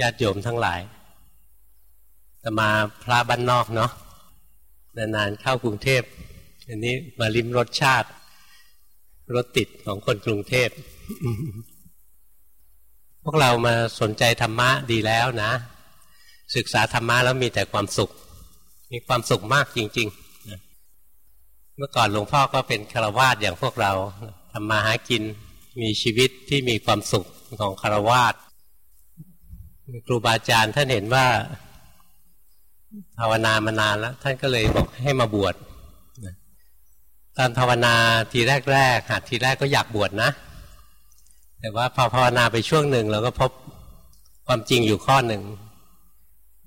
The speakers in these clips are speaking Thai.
ญาติโยมทั้งหลายจะมาพระบ้านนอกเนาะนานๆเข้ากรุงเทพอันนี้มาลิ้มรสชาติ รถติดของคนกรุงเทพพวกเรามาสนใจธรรมะดีแล้วนะ ศึกษาธรรมะแล้วมีแต่ความสุข มีความสุขมากจริง ๆ เมื่อก่อนหลวงพ่อก็เป็นคารวาสอย่างพวกเราทำมาหากินมีชีวิตที่มีความสุขของคารวาส ครูบาอาจารย์ท่านเห็นว่าภาวนามานานแล้ว ท่านก็เลยบอกให้มาบวชตอนภาวนาทีแรกๆหัดทีแรกก็อยากบวชนะ แต่ว่าพอภาวนาไปช่วงหนึ่งเราก็พบความจริงอยู่ข้อหนึ่ง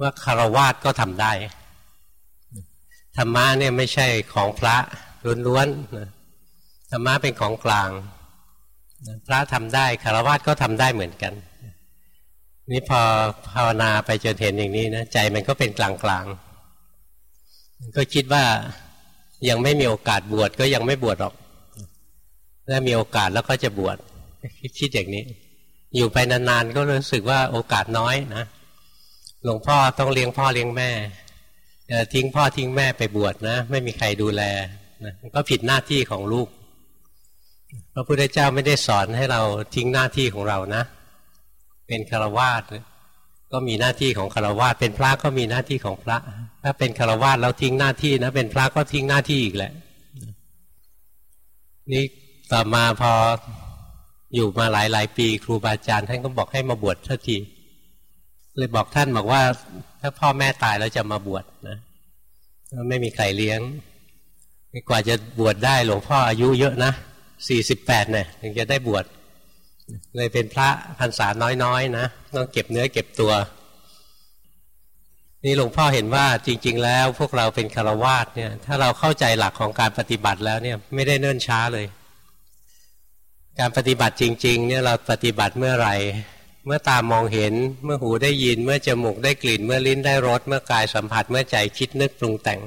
ว่าคารวาสก็ทำได้ธรรมะเนี่ยไม่ใช่ของพระล้วนๆธรรมะเป็นของกลาง พระทำได้คารวาสก็ทำได้เหมือนกัน นี่พอภาวนาไปจนเห็นอย่างนี้นะใจมันก็เป็นกลางกลางก็คิดว่ายังไม่มีโอกาสบวชก็ยังไม่บวชหรอกถ้ามีโอกาสแล้วก็จะบวชคิดอย่างนี้ อยู่ไปนานๆก็รู้สึกว่าโอกาสน้อยนะหลวงพ่อต้องเลี้ยงพ่อเลี้ยงแม่ทิ้งพ่อทิ้งแม่ไปบวชนะ ไม่มีใครดูแลนะก็ผิดหน้าที่ของลูกพระพุทธเจ้าไม่ได้สอนให้เราทิ้งหน้าที่ของเรานะ เป็นคารวาสก็มีหน้าที่ของคารวาสเป็นพระก็มีหน้าที่ของพระ ถ้าเป็นคารวาสแล้วทิ้งหน้าที่นะ เป็นพระก็ทิ้งหน้าที่อีกแหละ นี่ต่อมาพออยู่มาหลายหลายปี ครูบาอาจารย์ท่านก็บอกให้มาบวชทันทีเลยบอกท่านบอกว่า ถ้าพ่อแม่ตายแล้วจะมาบวชนะไม่มีใครเลี้ยงกว่าจะบวชได้หลวงพ่ออายุเยอะนะสี่สิบแปดเนี่ยถึงจะได้บวช เลยเป็นพระพรรษาน้อยๆนะต้องเก็บเนื้อเก็บตัว นี่หลวงพ่อเห็นว่าจริง ๆ แล้วพวกเราเป็นคารวาสเนี่ย ถ้าเราเข้าใจหลักของการปฏิบัติแล้วเนี่ยไม่ได้เนิ่นช้าเลย การปฏิบัติจริง ๆ เนี่ยเราปฏิบัติเมื่อไหร่ เมื่อตามองเห็นเมื่อหูได้ยิน เมื่อจมูกได้กลิ่น เมื่อลิ้นได้รสเมื่อกายสัมผัสเมื่อใจคิดนึกปรุงแต่ง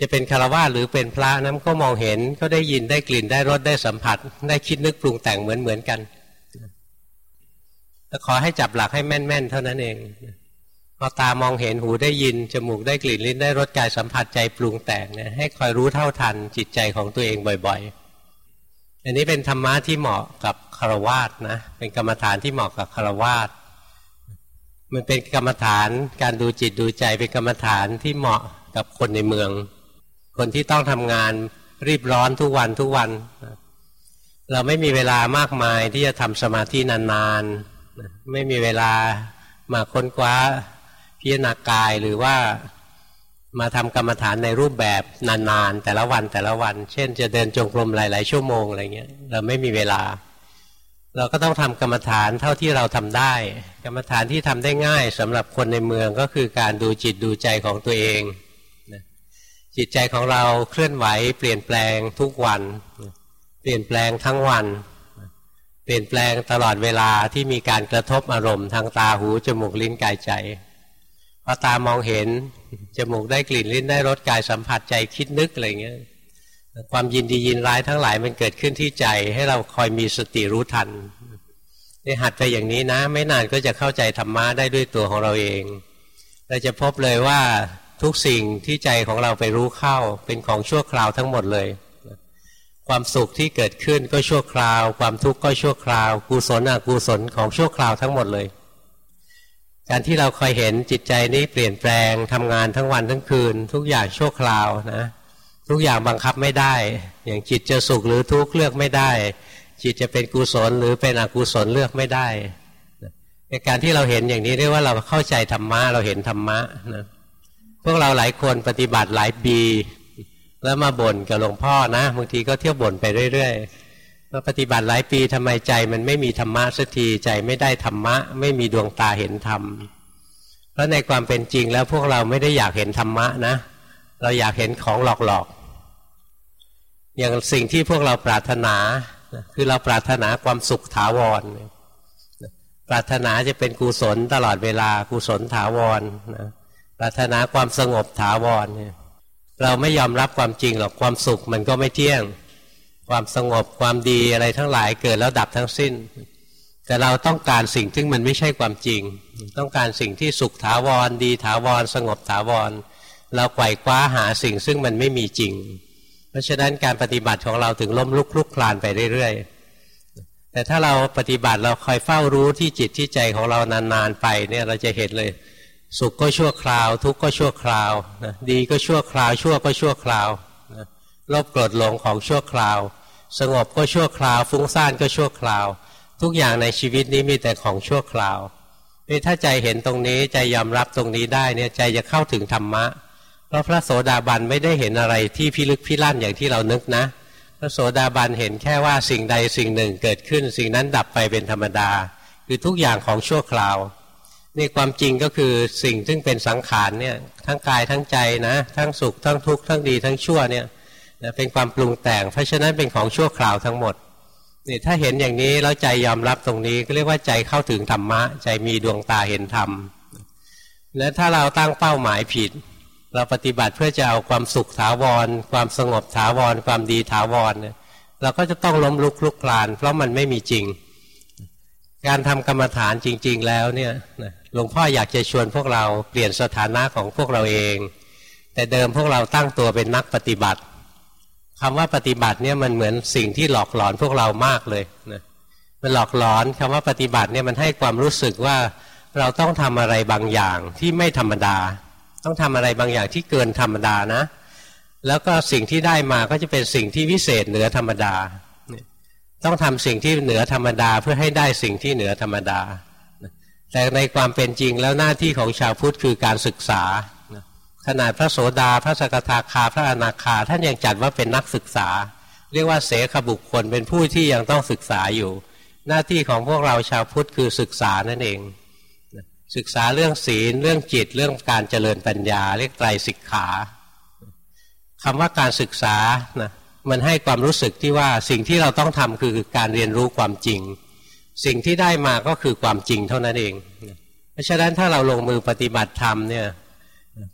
จะเป็นคารวะหรือเป็นพระนั้นก็มองเห็นก็ได้ยินได้กลิ่นได้รสได้สัมผัส ได้คิดนึกปรุงแต่งเหมือนเหมือนกันแต่ขอให้จับหลักให้แม่น ๆ เท่านั้นเองพอตามองเห็นหูได้ยินจมูกได้กลิ่นลิ้นได้รสกายสัมผัสใจปรุงแต่งเนี่ยให้คอยรู้เท่าทันจิตใจของตัวเองบ่อย ๆ อันนี้เป็นธรรมะที่เหมาะกับคารวาสนะเป็นกรรมฐานที่เหมาะกับคารวาสมันเป็นกรรมฐานการดูจิตดูใจเป็นกรรมฐานที่เหมาะกับคนในเมือง คนที่ต้องทำงานรีบร้อนทุกวันทุกวัน เราไม่มีเวลามากมายที่จะทำสมาธินานๆ ไม่มีเวลามาค้นคว้าพิจารณากายหรือว่ามาทำกรรมฐานในรูปแบบนานๆ แต่ละวันแต่ละวัน เช่น จะเดินจงกรมหลาย ๆ ชั่วโมงอะไรเงี้ยเราไม่มีเวลา เราก็ต้องทำกรรมฐานเท่าที่เราทำได้ กรรมฐานที่ทำได้ง่ายสำหรับคนในเมืองก็คือการดูจิตดูใจของตัวเอง จิตใจของเราเคลื่อนไหว เปลี่ยนแปลงทุกวัน เปลี่ยนแปลงทั้งวัน เปลี่ยนแปลงตลอดเวลาที่มีการกระทบอารมณ์ทางตาหูจมูกลิ้นกายใจพอตามองเห็นจมูกได้กลิ่นลิ้นได้รสกายสัมผัสใจคิดนึกอะไรเงี้ยความยินดียินร้ายทั้งหลายมันเกิดขึ้นที่ใจให้เราคอยมีสติรู้ทันนี่หัดไปอย่างนี้นะ ไม่นานก็จะเข้าใจธรรมะได้ด้วยตัวของเราเอง เราจะพบเลยว่า ทุกสิ่งที่ใจของเราไปรู้เข้าเป็นของชั่วคราวทั้งหมดเลย ความสุขที่เกิดขึ้นก็ชั่วคราว ความทุกข์ก็ชั่วคราวกุศลอกุศลของชั่วคราวทั้งหมดเลย การที่เราคอยเห็นจิตใจนี้เปลี่ยนแปลงทำงานทั้งวันทั้งคืน ทุกอย่างชั่วคราวนะทุกอย่างบังคับไม่ได้ อย่างจิตจะสุขหรือทุกข์เลือกไม่ได้ จิตจะเป็นกุศลหรือเป็นอกุศลเลือกไม่ได้ในการที่เราเห็นอย่างนี้เรียกว่าเราเข้าใจธรรมะเราเห็นธรรมะนะ พวกเราหลายคนปฏิบัติหลายปี แล้วมาบ่นกับหลวงพ่อนะบางทีก็เที่ยวบ่นไปเรื่อยๆว่าปฏิบัติหลายปีทำไมใจมันไม่มีธรรมะสักทีใจไม่ได้ธรรมะ ไม่มีดวงตาเห็นธรรมเพราะในความเป็นจริงแล้วพวกเราไม่ได้อยากเห็นธรรมะนะ เราอยากเห็นของหลอกๆ อย่างสิ่งที่พวกเราปรารถนาคือเราปรารถนาความสุขถาวร ปรารถนาจะเป็นกุศลตลอดเวลากุศลถาวรนะ รารถนาความสงบถาวรเนี่ยเราไม่ยอมรับความจริงหรอกความสุขมันก็ไม่เที่ยง ความสงบความดีอะไรทั้งหลายเกิดแล้วดับทั้งสิ้น แต่เราต้องการสิ่งที่มันไม่ใช่ความจริง ต้องการสิ่งที่สุขถาวร ดีถาวร สงบถาวร เราไกวคว้าหาสิ่งซึ่งมันไม่มีจริง เพราะฉะนั้นการปฏิบัติของเราถึงล้มลุกคลุกคลานไปเรื่อยๆแต่ถ้าเราปฏิบัติเราคอยเฝ้ารู้ที่จิตที่ใจของเรานานๆไปเนี่ยเราจะเห็นเลย สุขก็ชั่วคราว ทุกข์ก็ชั่วคราวนะดีก็ชั่วคราว ชั่วก็ชั่วคราวนะลภโกรธหลงของชั่วคราว สงบก็ชั่วคราว ฟุ้งซ่านก็ชั่วคราว ทุกอย่างในชีวิตนี้มีแต่ของชั่วคราวนี่ถ้าใจเห็นตรงนี้ใจยอมรับตรงนี้ได้เนี่ยใจจะเข้าถึงธรรมะ เพราะพระโสดาบันไม่ได้เห็นอะไรที่พิลึกพิลั่นอย่างที่เรานึกนะ พระโสดาบันเห็นแค่ว่าสิ่งใดสิ่งหนึ่งเกิดขึ้น สิ่งนั้นดับไปเป็นธรรมดา คือทุกอย่างของชั่วคราว นี่ความจริงก็คือสิ่งซึ่งเป็นสังขารเนี่ยทั้งกายทั้งใจนะ ทั้งสุขทั้งทุกข์ทั้งดีทั้งชั่วเนี่ยเป็นความปรุงแต่ง เพราะฉะนั้นเป็นของชั่วคราวทั้งหมดนี่ถ้าเห็นอย่างนี้แล้วใจยอมรับตรงนี้ก็เรียกว่าใจเข้าถึงธรรมะ ใจมีดวงตาเห็นธรรม และถ้าเราตั้งเป้าหมายผิด เราปฏิบัติเพื่อจะเอาความสุขถาวร ความสงบถาวร ความดีถาวรเราก็จะต้องล้มลุกคลุกคลาน เพราะมันไม่มีจริง การทำกรรมฐานจริง ๆ แล้วเนี่ยหลวงพ่ออยากจะชวนพวกเราเปลี่ยนสถานะของพวกเราเอง แต่เดิมพวกเราตั้งตัวเป็นนักปฏิบัติคำว่าปฏิบัติเนี่ยมันเหมือนสิ่งที่หลอกหลอนพวกเรามากเลยนะมันหลอกหลอนคำว่าปฏิบัติเนี่ยมันให้ความรู้สึกว่าเราต้องทำอะไรบางอย่างที่ไม่ธรรมดา ต้องทำอะไรบางอย่างที่เกินธรรมดานะ แล้วก็สิ่งที่ได้มาก็จะเป็นสิ่งที่วิเศษเหนือธรรมดา ต้องทำสิ่งที่เหนือธรรมดาเพื่อให้ได้สิ่งที่เหนือธรรมดา แต่ในความเป็นจริงแล้วหน้าที่ของชาวพุทธคือการศึกษา ขนาดพระโสดา พระสกทาคา พระอนาคา ท่านยังจัดว่าเป็นนักศึกษา เรียกว่าเสขบุคคลเป็นผู้ที่ยังต้องศึกษาอยู่ หน้าที่ของพวกเราชาวพุทธคือศึกษานั่นเอง ศึกษาเรื่องศีลเรื่องจิตเรื่องการเจริญปัญญา เรียกไตรสิกขาคำว่าการศึกษานะ มันให้ความรู้สึกที่ว่าสิ่งที่เราต้องทำคือการเรียนรู้ความจริง สิ่งที่ได้มาก็คือความจริงเท่านั้นเอง เพราะฉะนั้นถ้าเราลงมือปฏิบัติธรรมเนี่ย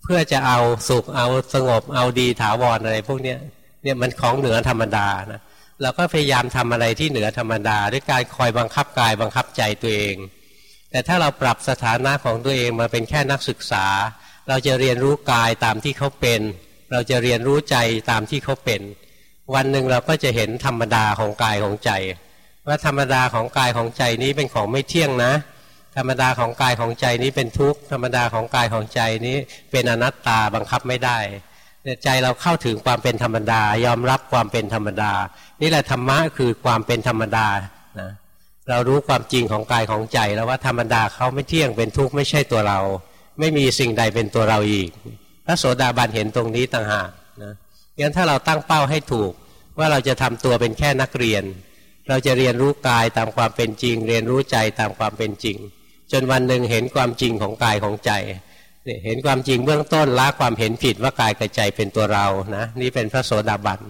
เพื่อจะเอาสุขเอาสงบเอาดีถาวรอะไรพวกนี้เนี่ยมันของเหนือธรรมดานะเราก็พยายามทำอะไรที่เหนือธรรมดา ด้วยการคอยบังคับกายบังคับใจตัวเอง แต่ถ้าเราปรับสถานะของตัวเองมาเป็นแค่นักศึกษา เราจะเรียนรู้กายตามที่เขาเป็น เราจะเรียนรู้ใจตามที่เขาเป็น วันหนึ่งเราก็จะเห็นธรรมดาของกายของใจ ว่าธรรมดาของกายของใจนี้เป็นของไม่เที่ยงนะ ธรรมดาของกายของใจนี้เป็นทุกข์ธรรมดาของกายของใจนี้เป็นอนัตตาบังคับไม่ได้ใจเราเข้าถึงความเป็นธรรมดายอมรับความเป็นธรรมดา นี่แหละธรรมะคือความเป็นธรรมดานะเรารู้ความจริงของกายของใจแล้วว่าธรรมดาเขาไม่เที่ยงเป็นทุกข์ไม่ใช่ตัวเรา ไม่มีสิ่งใดเป็นตัวเราอีก พระโสดาบันเห็นตรงนี้ต่างหากนะ งั้นถ้าเราตั้งเป้าให้ถูก ว่าเราจะทำตัวเป็นแค่นักเรียน เราจะเรียนรู้กายตามความเป็นจริง เรียนรู้ใจตามความเป็นจริง จนวันหนึ่งเห็นความจริงของกายของใจเห็นความจริงเบื้องต้นละความเห็นผิดว่ากายกับใจเป็นตัวเรานะนี่เป็นพระโสดาบัน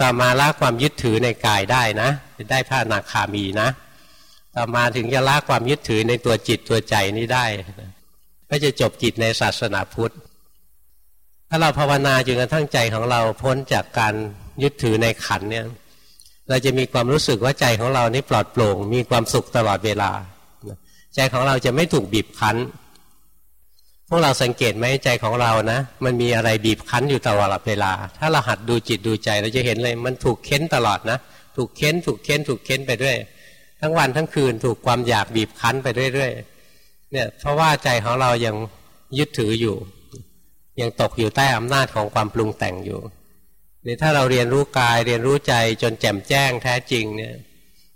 ต่อมาละความยึดถือในกายได้นะจะได้พระนาคามีนะ ต่อมาถึงจะละความยึดถือในตัวจิตตัวใจนี้ได้ ก็จะจบกิจในศาสนาพุทธ ถ้าเราภาวนาจนกระทั่งใจของเราพ้นจากการยึดถือในขันเนี่ยเราจะมีความรู้สึกว่าใจของเรานี่ปลอดโปร่ง มีความสุขตลอดเวลา ใจของเราจะไม่ถูกบีบคั้น พวกเราสังเกตไหมใจของเรานะ มันมีอะไรบีบคั้นอยู่ตลอดเวลา ถ้าเราหัดดูจิตดูใจเราจะเห็นเลยมันถูกเค้นตลอดนะ ถูกเค้น ถูกเค้น ถูกเค้นไปด้วย ทั้งวันทั้งคืนถูกความอยากบีบคั้นไปเรื่อยๆเนี่ยเพราะว่าใจของเรายังยึดถืออยู่ ยังตกอยู่ใต้อำนาจของความปรุงแต่งอยู่นี่ถ้าเราเรียนรู้กายเรียนรู้ใจจนแจ่มแจ้งแท้จริงเนี่ย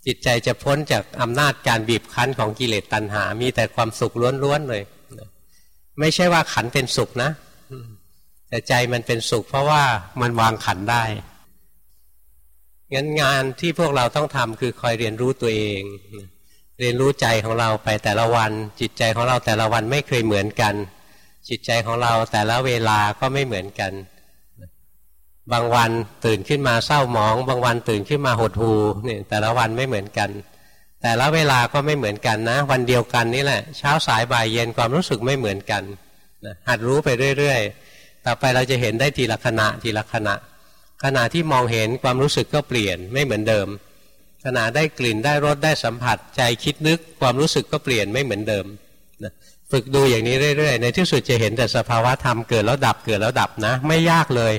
จิตใจจะพ้นจากอำนาจการบีบคั้นของกิเลสตัณหา มีแต่ความสุขล้วนๆเลย ไม่ใช่ว่าขันเป็นสุขนะ แต่ใจมันเป็นสุข เพราะว่ามันวางขันได้งั้นงานที่พวกเราต้องทำคือคอยเรียนรู้ตัวเอง เรียนรู้ใจของเราไปแต่ละวัน จิตใจของเราแต่ละวันไม่เคยเหมือนกัน จิตใจของเราแต่ละเวลาก็ไม่เหมือนกัน บางวันตื่นขึ้นมาเศร้าหมอง บางวันตื่นขึ้นมาหดหูนี่แต่ละวันไม่เหมือนกัน แต่ละเวลาก็ไม่เหมือนกันนะ วันเดียวกันนี่แหละ เช้าสายบ่ายเย็นความรู้สึกไม่เหมือนกันนะหัดรู้ไปเรื่อยๆ ต่อไปเราจะเห็นได้ทีละขณะทีละขณะ ขณะที่มองเห็นความรู้สึกก็เปลี่ยนไม่เหมือนเดิม ขณะได้กลิ่นได้รสได้สัมผัส ใจคิดนึกความรู้สึกก็เปลี่ยนไม่เหมือนเดิมนะ ฝึกดูอย่างนี้เรื่อยๆ ในที่สุดจะเห็นแต่สภาวะธรรมเกิดแล้วดับเกิดแล้วดับนะ ไม่ยากเลย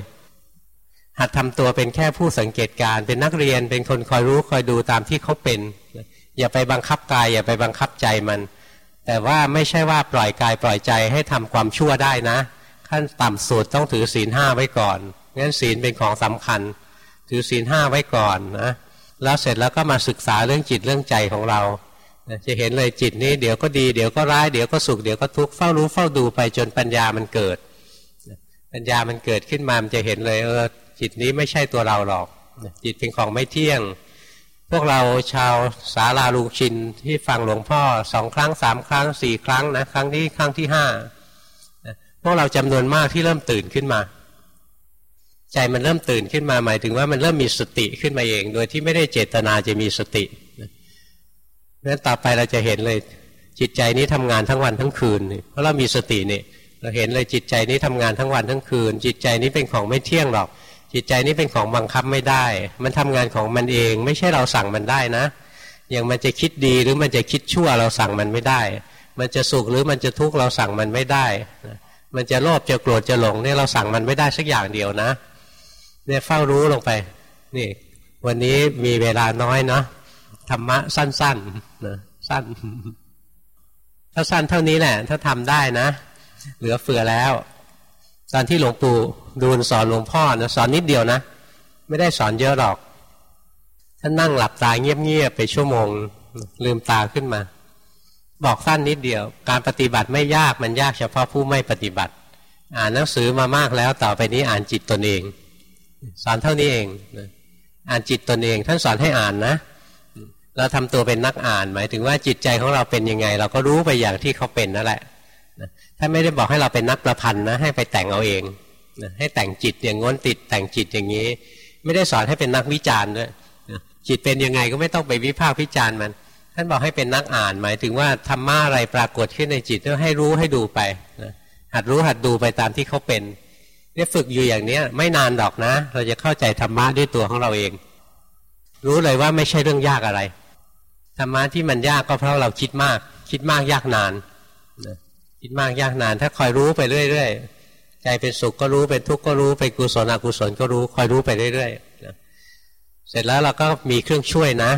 หัดทำตัวเป็นแค่ผู้สังเกตการเป็นนักเรียนเป็นคนคอยรู้คอยดูตามที่เขาเป็น อย่าไปบังคับกาย อย่าไปบังคับใจมัน แต่ว่าไม่ใช่ว่าปล่อยกายปล่อยใจให้ทำความชั่วได้นะ ขั้นต่ำสุดต้องถือศีลห้าไว้ก่อนงั้นศีลเป็นของสำคัญ ถือศีลห้าไว้ก่อนนะแล้วเสร็จแล้วก็มาศึกษาเรื่องจิตเรื่องใจของเรา จะเห็นเลยจิตนี้เดี๋ยวก็ดีเดี๋ยวก็ร้ายเดี๋ยวก็สุขเดี๋ยวก็ทุกข์เฝ้ารู้เฝ้าดูไปจนปัญญามันเกิด ปัญญามันเกิดขึ้นมามันจะเห็นเลยเออจิตนี้ไม่ใช่ตัวเราหรอก จิตเป็นของไม่เที่ยง พวกเราชาวสาลาลุงชินที่ฟังหลวงพ่อสองครั้งสามครั้งสี่ครั้งนะครั้งที่ครั้งที่ห้าพวกเราจำนวนมากที่เริ่มตื่นขึ้นมา ใจมันเริ่มตื่นขึ้นมาหมายถึงว่ามันเริ่มมีสติขึ้นมาเอง โดยที่ไม่ได้เจตนาจะมีสติ นั้นต่อไปเราจะเห็นเลยจิตใจนี้ทำงานทั้งวันทั้งคืนเพราะเรามีสตินี่เราเห็นเลยจิตใจนี้ทำงานทั้งวันทั้งคืน จิตใจนี้เป็นของไม่เที่ยงหรอก จิตใจนี้เป็นของบังคับไม่ได้ มันทำงานของมันเอง ไม่ใช่เราสั่งมันได้นะ อย่างมันจะคิดดีหรือมันจะคิดชั่วเราสั่งมันไม่ได้ มันจะสุขหรือมันจะทุกข์เราสั่งมันไม่ได้ มันจะโลภจะโกรธจะหลงเนี่ยเราสั่งมันไม่ได้สักอย่างเดียวนะเนี่ยเฝ้ารู้ลงไป นี่ วันนี้มีเวลาน้อยเนาะธรรมะสั้น ๆ สั้น ถ้าสั้นเท่านี้แหละ ถ้าทำได้นะ เหลือเฟือแล้ว ตอนที่หลวงปู่ดูลสอนหลวงพ่อนะสอนนิดเดียวนะ ไม่ได้สอนเยอะหรอก ท่านนั่งหลับตาเงียบๆไปชั่วโมง ลืมตาขึ้นมา บอกสั้นนิดเดียว การปฏิบัติไม่ยากมันยากเฉพาะผู้ไม่ปฏิบัติ อ่านหนังสือมามากแล้วต่อไปนี้อ่านจิตตนเอง สอนเท่านี้เองอ่านจิตตนเอง ท่านสอนให้อ่านนะ เราทำตัวเป็นนักอ่าน หมายถึงว่าจิตใจของเราเป็นยังไง เราก็รู้ไปอย่างที่เขาเป็นนั่นแหละท่านไม่ได้บอกให้เราเป็นนักประพันธ์นะให้ไปแต่งเอาเองให้แต่งจิตอย่างง้นติดแต่งจิตอย่างนี้ ไม่ได้สอนให้เป็นนักวิจารณ์ด้วยจิตเป็นยังไงก็ไม่ต้องไปวิพากษ์วิจารณ์มัน ท่านบอกให้เป็นนักอ่าน หมายถึงว่าธรรมะอะไรปรากฏขึ้นในจิตก็ให้รู้ให้ดูไปหัดรู้หัดดูไปตามที่เขาเป็นเนี่ยฝึกอยู่อย่างเนี้ยไม่นานดอกนะ เราจะเข้าใจธรรมะด้วยตัวของเราเอง รู้เลยว่าไม่ใช่เรื่องยากอะไร ธรรมะที่มันยากก็เพราะเราคิดมาก คิดมากยากนานคิดมากยากนาน ถ้าคอยรู้ไปเรื่อยๆใจเป็นสุขก็รู้เป็นทุกข์ก็รู้เป็นกุศลอกุศลก็รู้คอยรู้ไปเรื่อยๆเสร็จแล้วเราก็มีเครื่องช่วยนะ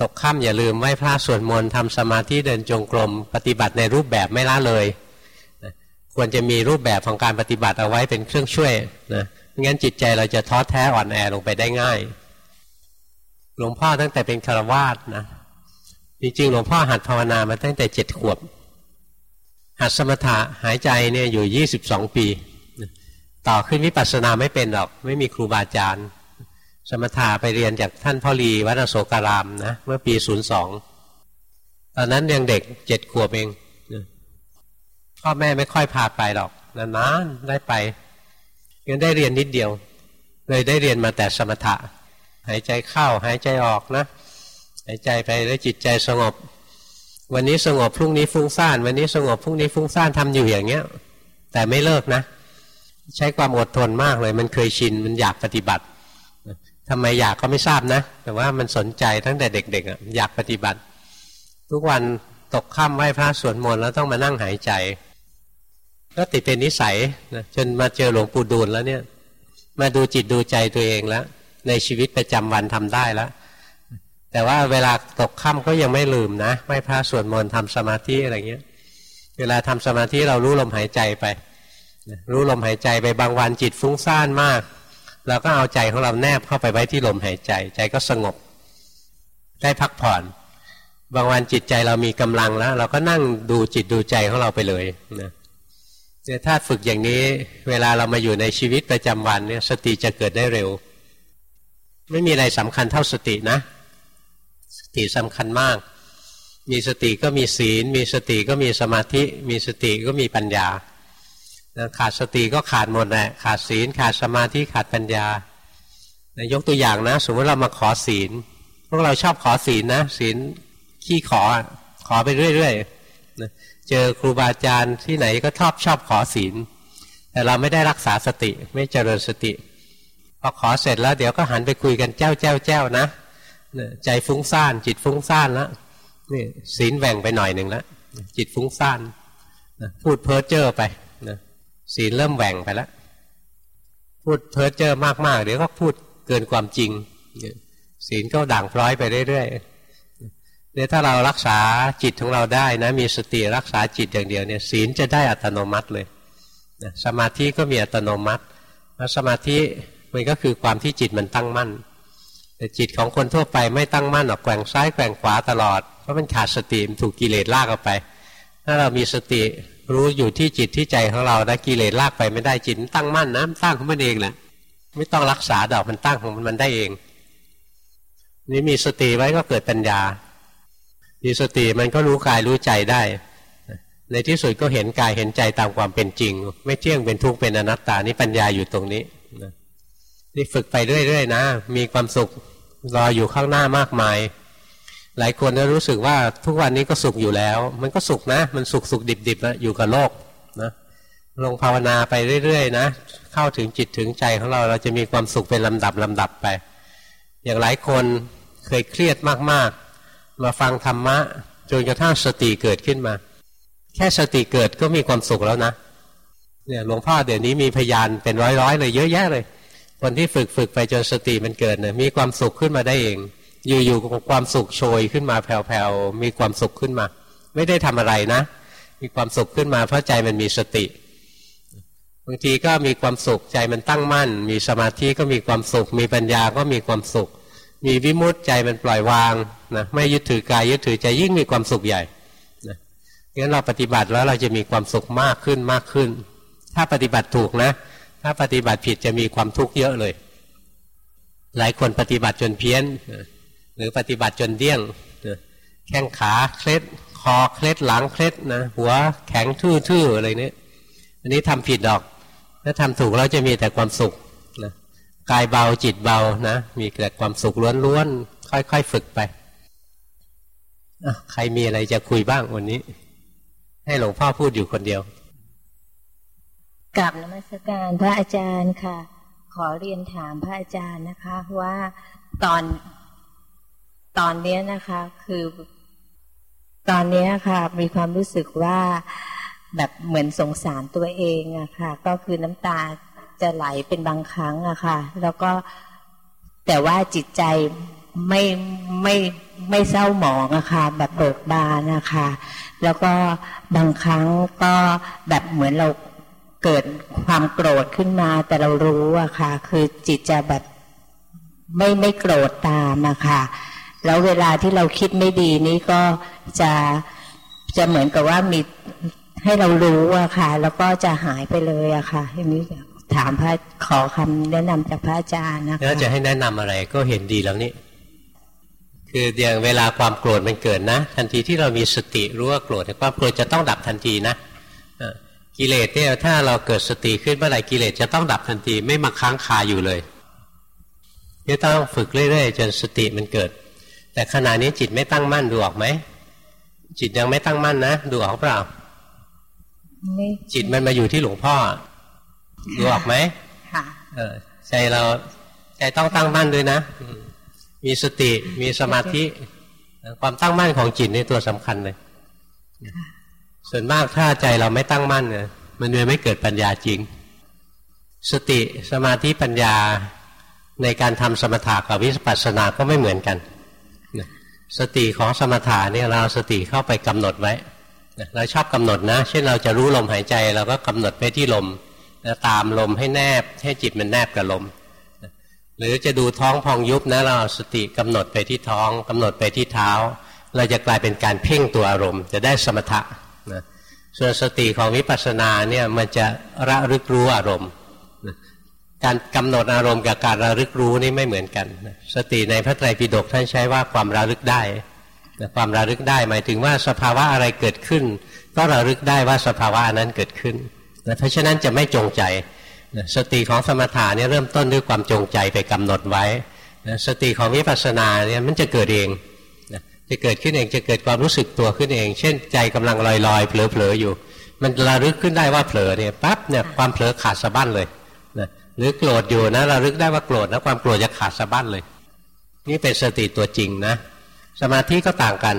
ตกค่ำอย่าลืมไหว้พระสวดมนต์ทำสมาธิเดินจงกรม ปฏิบัติในรูปแบบไม่ละเลยควรจะมีรูปแบบของการปฏิบัติเอาไว้เป็นเครื่องช่วยนะไม่งั้นจิตใจเราจะท้อแท้อ่อนแอลงไปได้ง่าย หลวงพ่อตั้งแต่เป็นคารวาสนะ จริงๆหลวงพ่อหัดภาวนามาตั้งแต่เจ็ดขวบ หัดสมถะหายใจเนี่ยอยู่ยี่สิบสองปี ต่อขึ้นวิปัสสนาไม่เป็นหรอก ไม่มีครูบาอาจารย์ สมถะไปเรียนจากท่านพ่อรีวัดโสการามนะเมื่อปีศูนย์สองตอนนั้นยังเด็กเจ็ดขวบเองพ่อแม่ไม่ค่อยพาไปหรอกนานๆได้ไปยังได้เรียนนิดเดียว เลยได้เรียนมาแต่สมถะ หายใจเข้าหายใจออกนะ หายใจไปแล้วจิตใจสงบ วันนี้สงบพรุ่งนี้ฟุ้งซ่าน วันนี้สงบพรุ่งนี้ฟุ้งซ่านทำอยู่อย่างเงี้ย แต่ไม่เลิกนะ ใช้ความอดทนมากเลย มันเคยชินมันอยากปฏิบัติทำไมอยากก็ไม่ทราบนะ แต่ว่ามันสนใจตั้งแต่เด็กๆอยากปฏิบัติ ทุกวันตกค่ำไหว้พระสวดมนต์แล้วต้องมานั่งหายใจ ก็ติดเป็นนิสัยนะจนมาเจอหลวงปู่ดูลแล้วเนี่ย มาดูจิตดูใจตัวเองแล้ว ในชีวิตประจำวันทำได้แล้ว แต่ว่าเวลาตกค่ำก็ยังไม่ลืมนะไม่พระสวดมนต์ทำสมาธิอะไรเงี้ย เวลาทำสมาธิเรารู้ลมหายใจไป รู้ลมหายใจไปบางวันจิตฟุ้งซ่านมากเราก็เอาใจของเราแนบเข้าไปไว้ที่ลมหายใจ ใจก็สงบ ได้พักผ่อน บางวันจิตใจเรามีกำลังแล้ว เราก็นั่งดูจิตดูใจของเราไปเลยนะเนี่ยถ้าฝึกอย่างนี้ เวลาเรามาอยู่ในชีวิตประจำวันเนี่ย สติจะเกิดได้เร็ว ไม่มีอะไรสำคัญเท่าสตินะ สติสำคัญมาก มีสติก็มีศีล มีสติก็มีสมาธิ มีสติก็มีปัญญาขาดสติก็ขาดหมดแหละขาดศีลขาดสมาธิขาดปัญญายกตัวอย่างนะ สมมติเรามาขอศีล พวกเราชอบขอศีลนะ ศีลขี้ขอขอไปเรื่อยๆเจอครูบาอาจารย์ที่ไหนก็ชอบชอบขอศีล แต่เราไม่ได้รักษาสติไม่เจริญสติพอขอเสร็จแล้วเดี๋ยวก็หันไปคุยกันเจ้าเจ้าเจ้านะ ใจฟุ้งซ่าน จิตฟุ้งซ่านแล้วนี่ศีลแหว่งไปหน่อยหนึ่งแล้วจิตฟุ้งซ่านพูดเพ้อเจ้อไปนะศีลเริ่มแหว่งไปแล้วพูดเพ้อเจ้อมากๆ เดี๋ยวก็พูดเกินความจริง ศีลก็ด่างพร้อยไปเรื่อยๆเนี่ยถ้าเรารักษาจิตของเราได้นะ มีสติรักษาจิตอย่างเดียวเนี่ยศีลจะได้อัตโนมัติเลยสมาธิก็มีอัตโนมัติแล้วสมาธิมันก็คือความที่จิตมันตั้งมั่น แต่จิตของคนทั่วไปไม่ตั้งมั่นหรอกแกว่งซ้ายแกว่งขวาตลอดเพราะมันขาดสติมันถูกกิเลสลากออกไป ถ้าเรามีสติรู้อยู่ที่จิตที่ใจของเราได้กิเลสลากไปไม่ได้จิตตั้งมั่นนะตั้งของมันเองแหละไม่ต้องรักษาดอกมันตั้งของมันได้เอง นี่มีสติไว้ก็เกิดปัญญา มีสติมันก็รู้กายรู้ใจได้ ในที่สุดก็เห็นกายเห็นใจตามความเป็นจริง ไม่เที่ยงเป็นทุกข์เป็นอนัตตานี่ปัญญาอยู่ตรงนี้นี่ฝึกไปเรื่อยๆนะ มีความสุข รออยู่ข้างหน้ามากมาย หลายคนก็รู้สึกว่าทุกวันนี้ก็สุขอยู่แล้ว มันก็สุขนะ มันสุขสุขดิบดิบนะอยู่กับโลกนะลงภาวนาไปเรื่อยๆนะเข้าถึงจิตถึงใจของเราเราจะมีความสุขเป็นลำดับลำดับไป อย่างหลายคนเคยเครียดมากๆ มาฟังธรรมะจนกระทั่งสติเกิดขึ้นมา แค่สติเกิดก็มีความสุขแล้วนะเนี่ยหลวงพ่อเดี๋ยวนี้มีพยานเป็นร้อยๆเลยเยอะแยะเลย คนที่ฝึกฝึกไปจนสติมันเกิดเนี่ยมีความสุขขึ้นมาได้เอง อยู่ๆความสุขโชยขึ้นมาแผ่วๆมีความสุขขึ้นมา ไม่ได้ทำอะไรนะ มีความสุขขึ้นมาเพราะใจมันมีสติบางทีก็มีความสุขใจมันตั้งมั่น มีสมาธิก็มีความสุข มีปัญญาก็มีความสุข มีวิมุตใจมันปล่อยวางนะไม่ยึดถือกายยึดถือใจยิ่งมีความสุขใหญ่นะงั้นเราปฏิบัติแล้วเราจะมีความสุขมากขึ้นมากขึ้น ถ้าปฏิบัติถูกนะ ถ้าปฏิบัติผิดจะมีความทุกข์เยอะเลย หลายคนปฏิบัติจนเพี้ยน หรือปฏิบัติจนเดี้ยง แข้งขาเคล็ด คอเคล็ดหลังเคล็ดนะ หัวแข็งทื่อๆอะไรเนี้ยอันนี้ทำผิดดอก ถ้าทำถูกเราจะมีแต่ความสุขนะกายเบาจิตเบานะ มีแต่ความสุขล้วนๆ ค่อยๆ ฝึกไปใครมีอะไรจะคุยบ้างวันนี้ ให้หลวงพ่อพูดอยู่คนเดียว กับนมัสการพระอาจารย์ค่ะ ขอเรียนถามพระอาจารย์นะคะ ว่าตอนตอนนี้นะคะ คือ ตอนนี้ค่ะ มีความรู้สึกว่าแบบเหมือนสงสารตัวเองอะค่ะ ก็คือน้ำตาจะไหลเป็นบางครั้งอะค่ะ แล้วก็แต่ว่าจิตใจไม่ไม่ไม่เศร้าหมองอะค่ะ แบบเบิกบานนะคะ แล้วก็บางครั้งก็แบบเหมือนเรา เกิดความโกรธขึ้นมาแต่เรารู้อะค่ะ คือจิตจะแบบไม่ไม่โกรธตามอะค่ะ แล้วเวลาที่เราคิดไม่ดีนี้ก็จะจะเหมือนกับว่ามีให้เรารู้อะค่ะ แล้วก็จะหายไปเลยอะค่ะทีนี้ถามพระขอคำแนะนำจากพระอาจารย์นะคะแล้วจะให้แนะนำอะไรก็เห็นดีแล้วนี่คืออย่างเวลาความโกรธมันเกิดนะ ทันทีที่เรามีสติรู้ว่าโกรธความโกรธจะต้องดับทันทีนะ กิเลสเนี่ยถ้าเราเกิดสติขึ้นเมื่อไหร่กิเลสจะต้องดับทันทีไม่มาค้างคาอยู่เลยจะต้องฝึกเรื่อยๆจนสติมันเกิด แต่ขณะนี้จิตไม่ตั้งมั่นดูออกไหมจิตยังไม่ตั้งมั่นนะดูออกเปล่าจิตมันมาอยู่ที่หลวงพ่อ ดูออกไหมค่ะใจเราใจต้องตั้งมั่นด้วยนะมีสติมีสมาธิ ความตั้งมั่นของจิตในตัวสำคัญเลย ส่วนมากถ้าใจเราไม่ตั้งมั่นเนี่ยมันเลยไม่เกิดปัญญาจริง สติสมาธิปัญญาในการทำสมถะกับวิปัสสนาก็ไม่เหมือนกัน สติของสมถะเนี่ยเราสติเข้าไปกำหนดไว้เราชอบกำหนดนะ เช่นเราจะรู้ลมหายใจเราก็กำหนดไปที่ลมตามลมให้แนบให้จิตมันแนบกับลม หรือจะดูท้องพองยุบนะเราสติกำหนดไปที่ท้องกำหนดไปที่เท้า เราจะกลายเป็นการเพ่งตัวอารมณ์ จะได้สมถะ นะส่วนสติของวิปัสสนาเนี่ยมันจะระลึกรู้อารมณ์การกำหนดอารมณ์กับการระลึกรู้นี่ไม่เหมือนกัน สติในพระไตรปิฎกท่านใช้ว่าความระลึกได้ความระลึกได้หมายถึงว่าสภาวะอะไรเกิดขึ้น ก็ระลึกได้ว่าสภาวะนั้นเกิดขึ้นเพราะฉะนั้นจะไม่จงใจสติของสมถะเนี่ยเริ่มต้นด้วยความจงใจไปกำหนดไว้สติของวิปัสสนาเนี่ยมันจะเกิดเอง จะเกิดขึ้นเองจะเกิดความรู้สึกตัวขึ้นเอง เช่น ใจกำลังลอยลอยเผลอเผลออยู่ มันระลึกขึ้นได้ว่าเผลอเนี่ยปั๊บเนี่ยความเผลอขาดสะบั้นเลยนะหรือโกรธอยู่นะระลึกได้ว่าโกรธนะความโกรธจะขาดสะบั้นเลย นี่เป็นสติตัวจริงนะ สมาธิก็ต่างกัน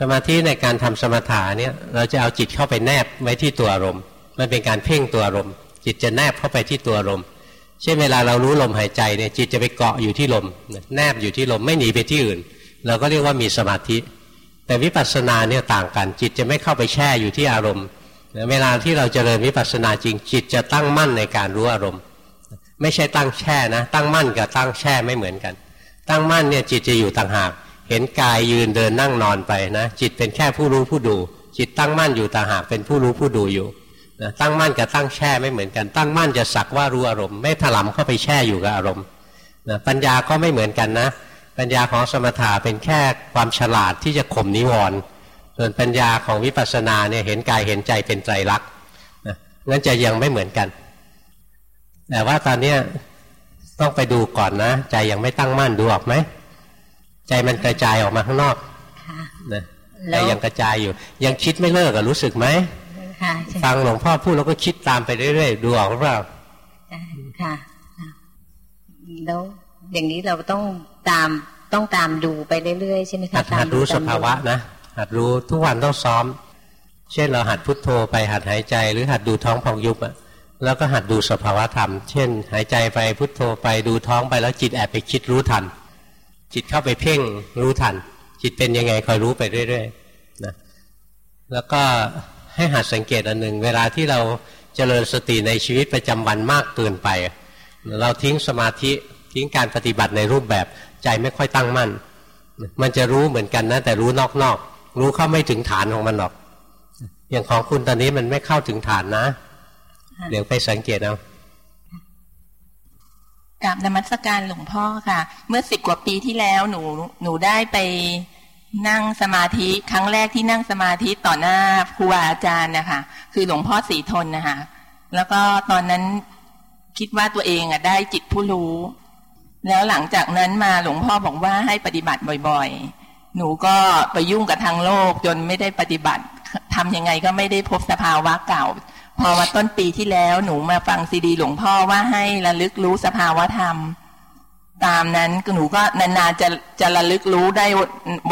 สมาธิในการทำสมถะเนี่ยเราจะเอาจิตเข้าไปแนบไว้ที่ตัวอารมณ์ มันเป็นการเพ่งตัวอารมณ์ จิตจะแนบเข้าไปที่ตัวอารมณ์เช่นเวลาเรารู้ลมหายใจเนี่ยจิตจะไปเกาะอยู่ที่ลมแนบอยู่ที่ลมไม่หนีไปที่อื่น เราก็เรียกว่ามีสมาธิ แต่วิปัสสนาเนี่ยต่างกัน จิตจะไม่เข้าไปแช่อยู่ที่อารมณ์เวลาที่เราจเจริญวิปัสสนาจริง จิตจะตั้งมั่นในการรู้อารมณ์ ไม่ใช่ตั้งแช่นะ ตั้งมั่นกับตั้งแช่ไม่เหมือนกัน ตั้งมั่นเนี่ยจิตจะอยู่ต่างหาก เห็นกายยืนเดินนั่งนอนไปนะ จิตเป็นแค่ผู้รู้ผู้ดู จิตตั้งมั่นอยู่ต่างหากเป็นผู้รู้ผู้ดูอยู่นะตั้งมั่นกับตั้งแช่ไม่เหมือนกัน ตั้งมั่นจะสักว่ารู้อารมณ์ ไม่ถลำเข้าไปแช่อยู่กับอารมณ์นะปัญญาก็ไม่เหมือนกันนะ ปัญญาของสมถะเป็นแค่ความฉลาดที่จะข่มนิวรณ์ส่วนปัญญาของวิปัสสนาเนี่ยเห็นกายเห็นใจเป็นใจรักนะงั้นจะยังไม่เหมือนกัน แต่ว่าตอนนี้ต้องไปดูก่อนนะ ใจยังไม่ตั้งมั่นดูออกไหม ใจมันกระจายออกมาข้างนอกนะใจยังกระจายอยู่ ยังคิดไม่เลิกอะรู้สึกไหมฟังหลวงพ่อพูดแล้วก็คิดตามไปเรื่อยๆดูออกหรือเปล่าค่ะแล้วอย่างนี้เราต้อง ตามต้องตามดูไปเรื่อยๆใช่ไหมคะหัดรู้สภาวะนะหัดรู้ทุกวันต้องซ้อม เช่นเราหัดพุทโธไปหัดหายใจ หรือหัดดูท้องพองยุบอะแล้วก็หัดดูสภาวะธรรม เช่น หายใจไปพุทโธไปดูท้องไปแล้วจิตแอบไปคิดรู้ทัน จิตเข้าไปเพ่งรู้ทัน จิตเป็นยังไงคอยรู้ไปเรื่อยๆนะแล้วก็ให้หัดสังเกตอันหนึ่งเวลาที่เราเจริญสติในชีวิตประจำวันมากเกินไป เราทิ้งสมาธิทิ้งการปฏิบัติในรูปแบบ ใจไม่ค่อยตั้งมั่น มันจะรู้เหมือนกันนะ แต่รู้นอกๆ รู้เข้าไม่ถึงฐานของมันหรอก อย่างของคุณตอนนี้มันไม่เข้าถึงฐานนะ เดี๋ยวไปสังเกตเอากับนมัสการหลวงพ่อค่ะ เมื่อสิบกว่าปีที่แล้วหนูหนูได้ไปนั่งสมาธิครั้งแรกที่นั่งสมาธิต่อหน้าครูอาจารย์นะคะคือหลวงพ่อสีทนนะคะแล้วก็ตอนนั้นคิดว่าตัวเองอะได้จิตผู้รู้ แล้วหลังจากนั้นมาหลวงพ่อบอกว่าให้ปฏิบัติบ่อยๆ หนูก็ไปยุ่งกับทางโลกจนไม่ได้ปฏิบัติทำยังไงก็ไม่ได้พบสภาวะเก่า พอมาต้นปีที่แล้วหนูมาฟังซีดี หลวงพ่อว่าให้ระลึกรู้สภาวะธรรม ตามนั้นหนูก็นานๆจะจะระลึกรู้ได้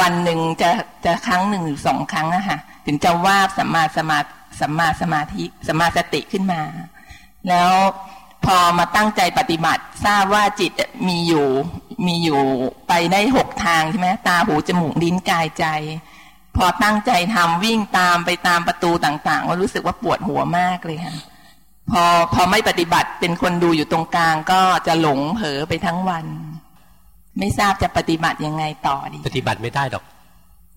วันหนึ่งจะจะครั้งหนึ่งหรือสองครั้งอะค่ะถึงจะว่าสัมมาสมาสัมมาสมาธิสัมมาสติขึ้นมา แล้ว พอมาตั้งใจปฏิบัติ ทราบว่าจิตมีอยู่มีอยู่ไปได้หกทางใช่ไหมตาหูจมูกลิ้นกายใจ พอตั้งใจทำวิ่งตามไปตามประตูต่างๆก็รู้สึกว่าปวดหัวมากเลยค่ะ พอพอไม่ปฏิบัติเป็นคนดูอยู่ตรงกลางก็จะหลงเผลอไปทั้งวัน ไม่ทราบจะปฏิบัติยังไงต่อดีปฏิบัติไม่ได้ดอก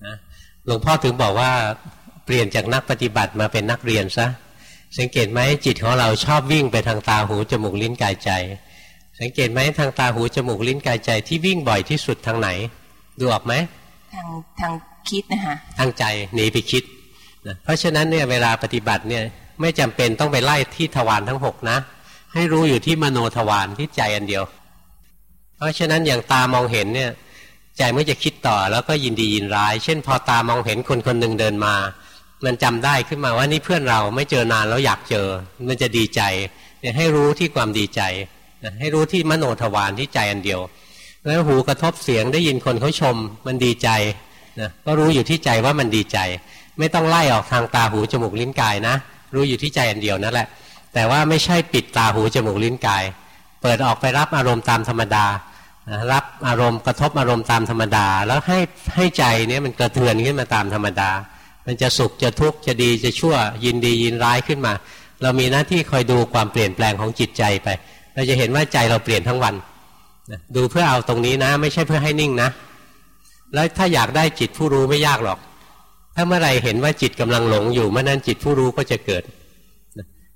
นะหลวงพ่อถึงบอกว่าเปลี่ยนจากนักปฏิบัติมาเป็นนักเรียนซะ สังเกตไหมจิตของเราชอบวิ่งไปทางตาหูจมูกลิ้นกายใจ สังเกตไหมทางตาหูจมูกลิ้นกายใจที่วิ่งบ่อยที่สุดทางไหน ดูออกไหมทางทางคิดนะคะทางใจหนีไปคิดนะเพราะฉะนั้นเนี่ยเวลาปฏิบัติเนี่ยไม่จำเป็นต้องไปไล่ที่ทวารทั้งหกนะ ให้รู้อยู่ที่มโนทวารที่ใจอันเดียว เพราะฉะนั้นอย่างตามองเห็นเนี่ยใจเมื่อจะคิดต่อแล้วก็ยินดียินร้าย เช่น พอตามองเห็นคนคนหนึ่งเดินมา มันจำได้ขึ้นมาว่านี่เพื่อนเราไม่เจอนานแล้วอยากเจอ มันจะดีใจเนี่ยให้รู้ที่ความดีใจให้รู้ที่มโนทวารที่ใจอันเดียว แล้วหูกระทบเสียงได้ยินคนเขาชม มันดีใจนะก็รู้อยู่ที่ใจว่ามันดีใจ ไม่ต้องไล่ออกทางตาหูจมูกลิ้นกายนะ รู้อยู่ที่ใจอันเดียวนั่นแหละ แต่ว่าไม่ใช่ปิดตาหูจมูกลิ้นกาย เปิดออกไปรับอารมณ์ตามธรรมดารับอารมณ์กระทบอารมณ์ตามธรรมดา แล้วให้ให้ใจเนี่ยมันกระเทือนขึ้นมาตามธรรมดา มันจะสุขจะทุกข์จะดีจะชั่วยินดียินร้ายขึ้นมา เรามีหน้าที่คอยดูความเปลี่ยนแปลงของจิตใจไป เราจะเห็นว่าใจเราเปลี่ยนทั้งวันดูเพื่อเอาตรงนี้นะ ไม่ใช่เพื่อให้นิ่งนะ แล้วถ้าอยากได้จิตผู้รู้ไม่ยากหรอก ถ้าเมื่อไรเห็นว่าจิตกำลังหลงอยู่เมื่อนั้นจิตผู้รู้ก็จะเกิด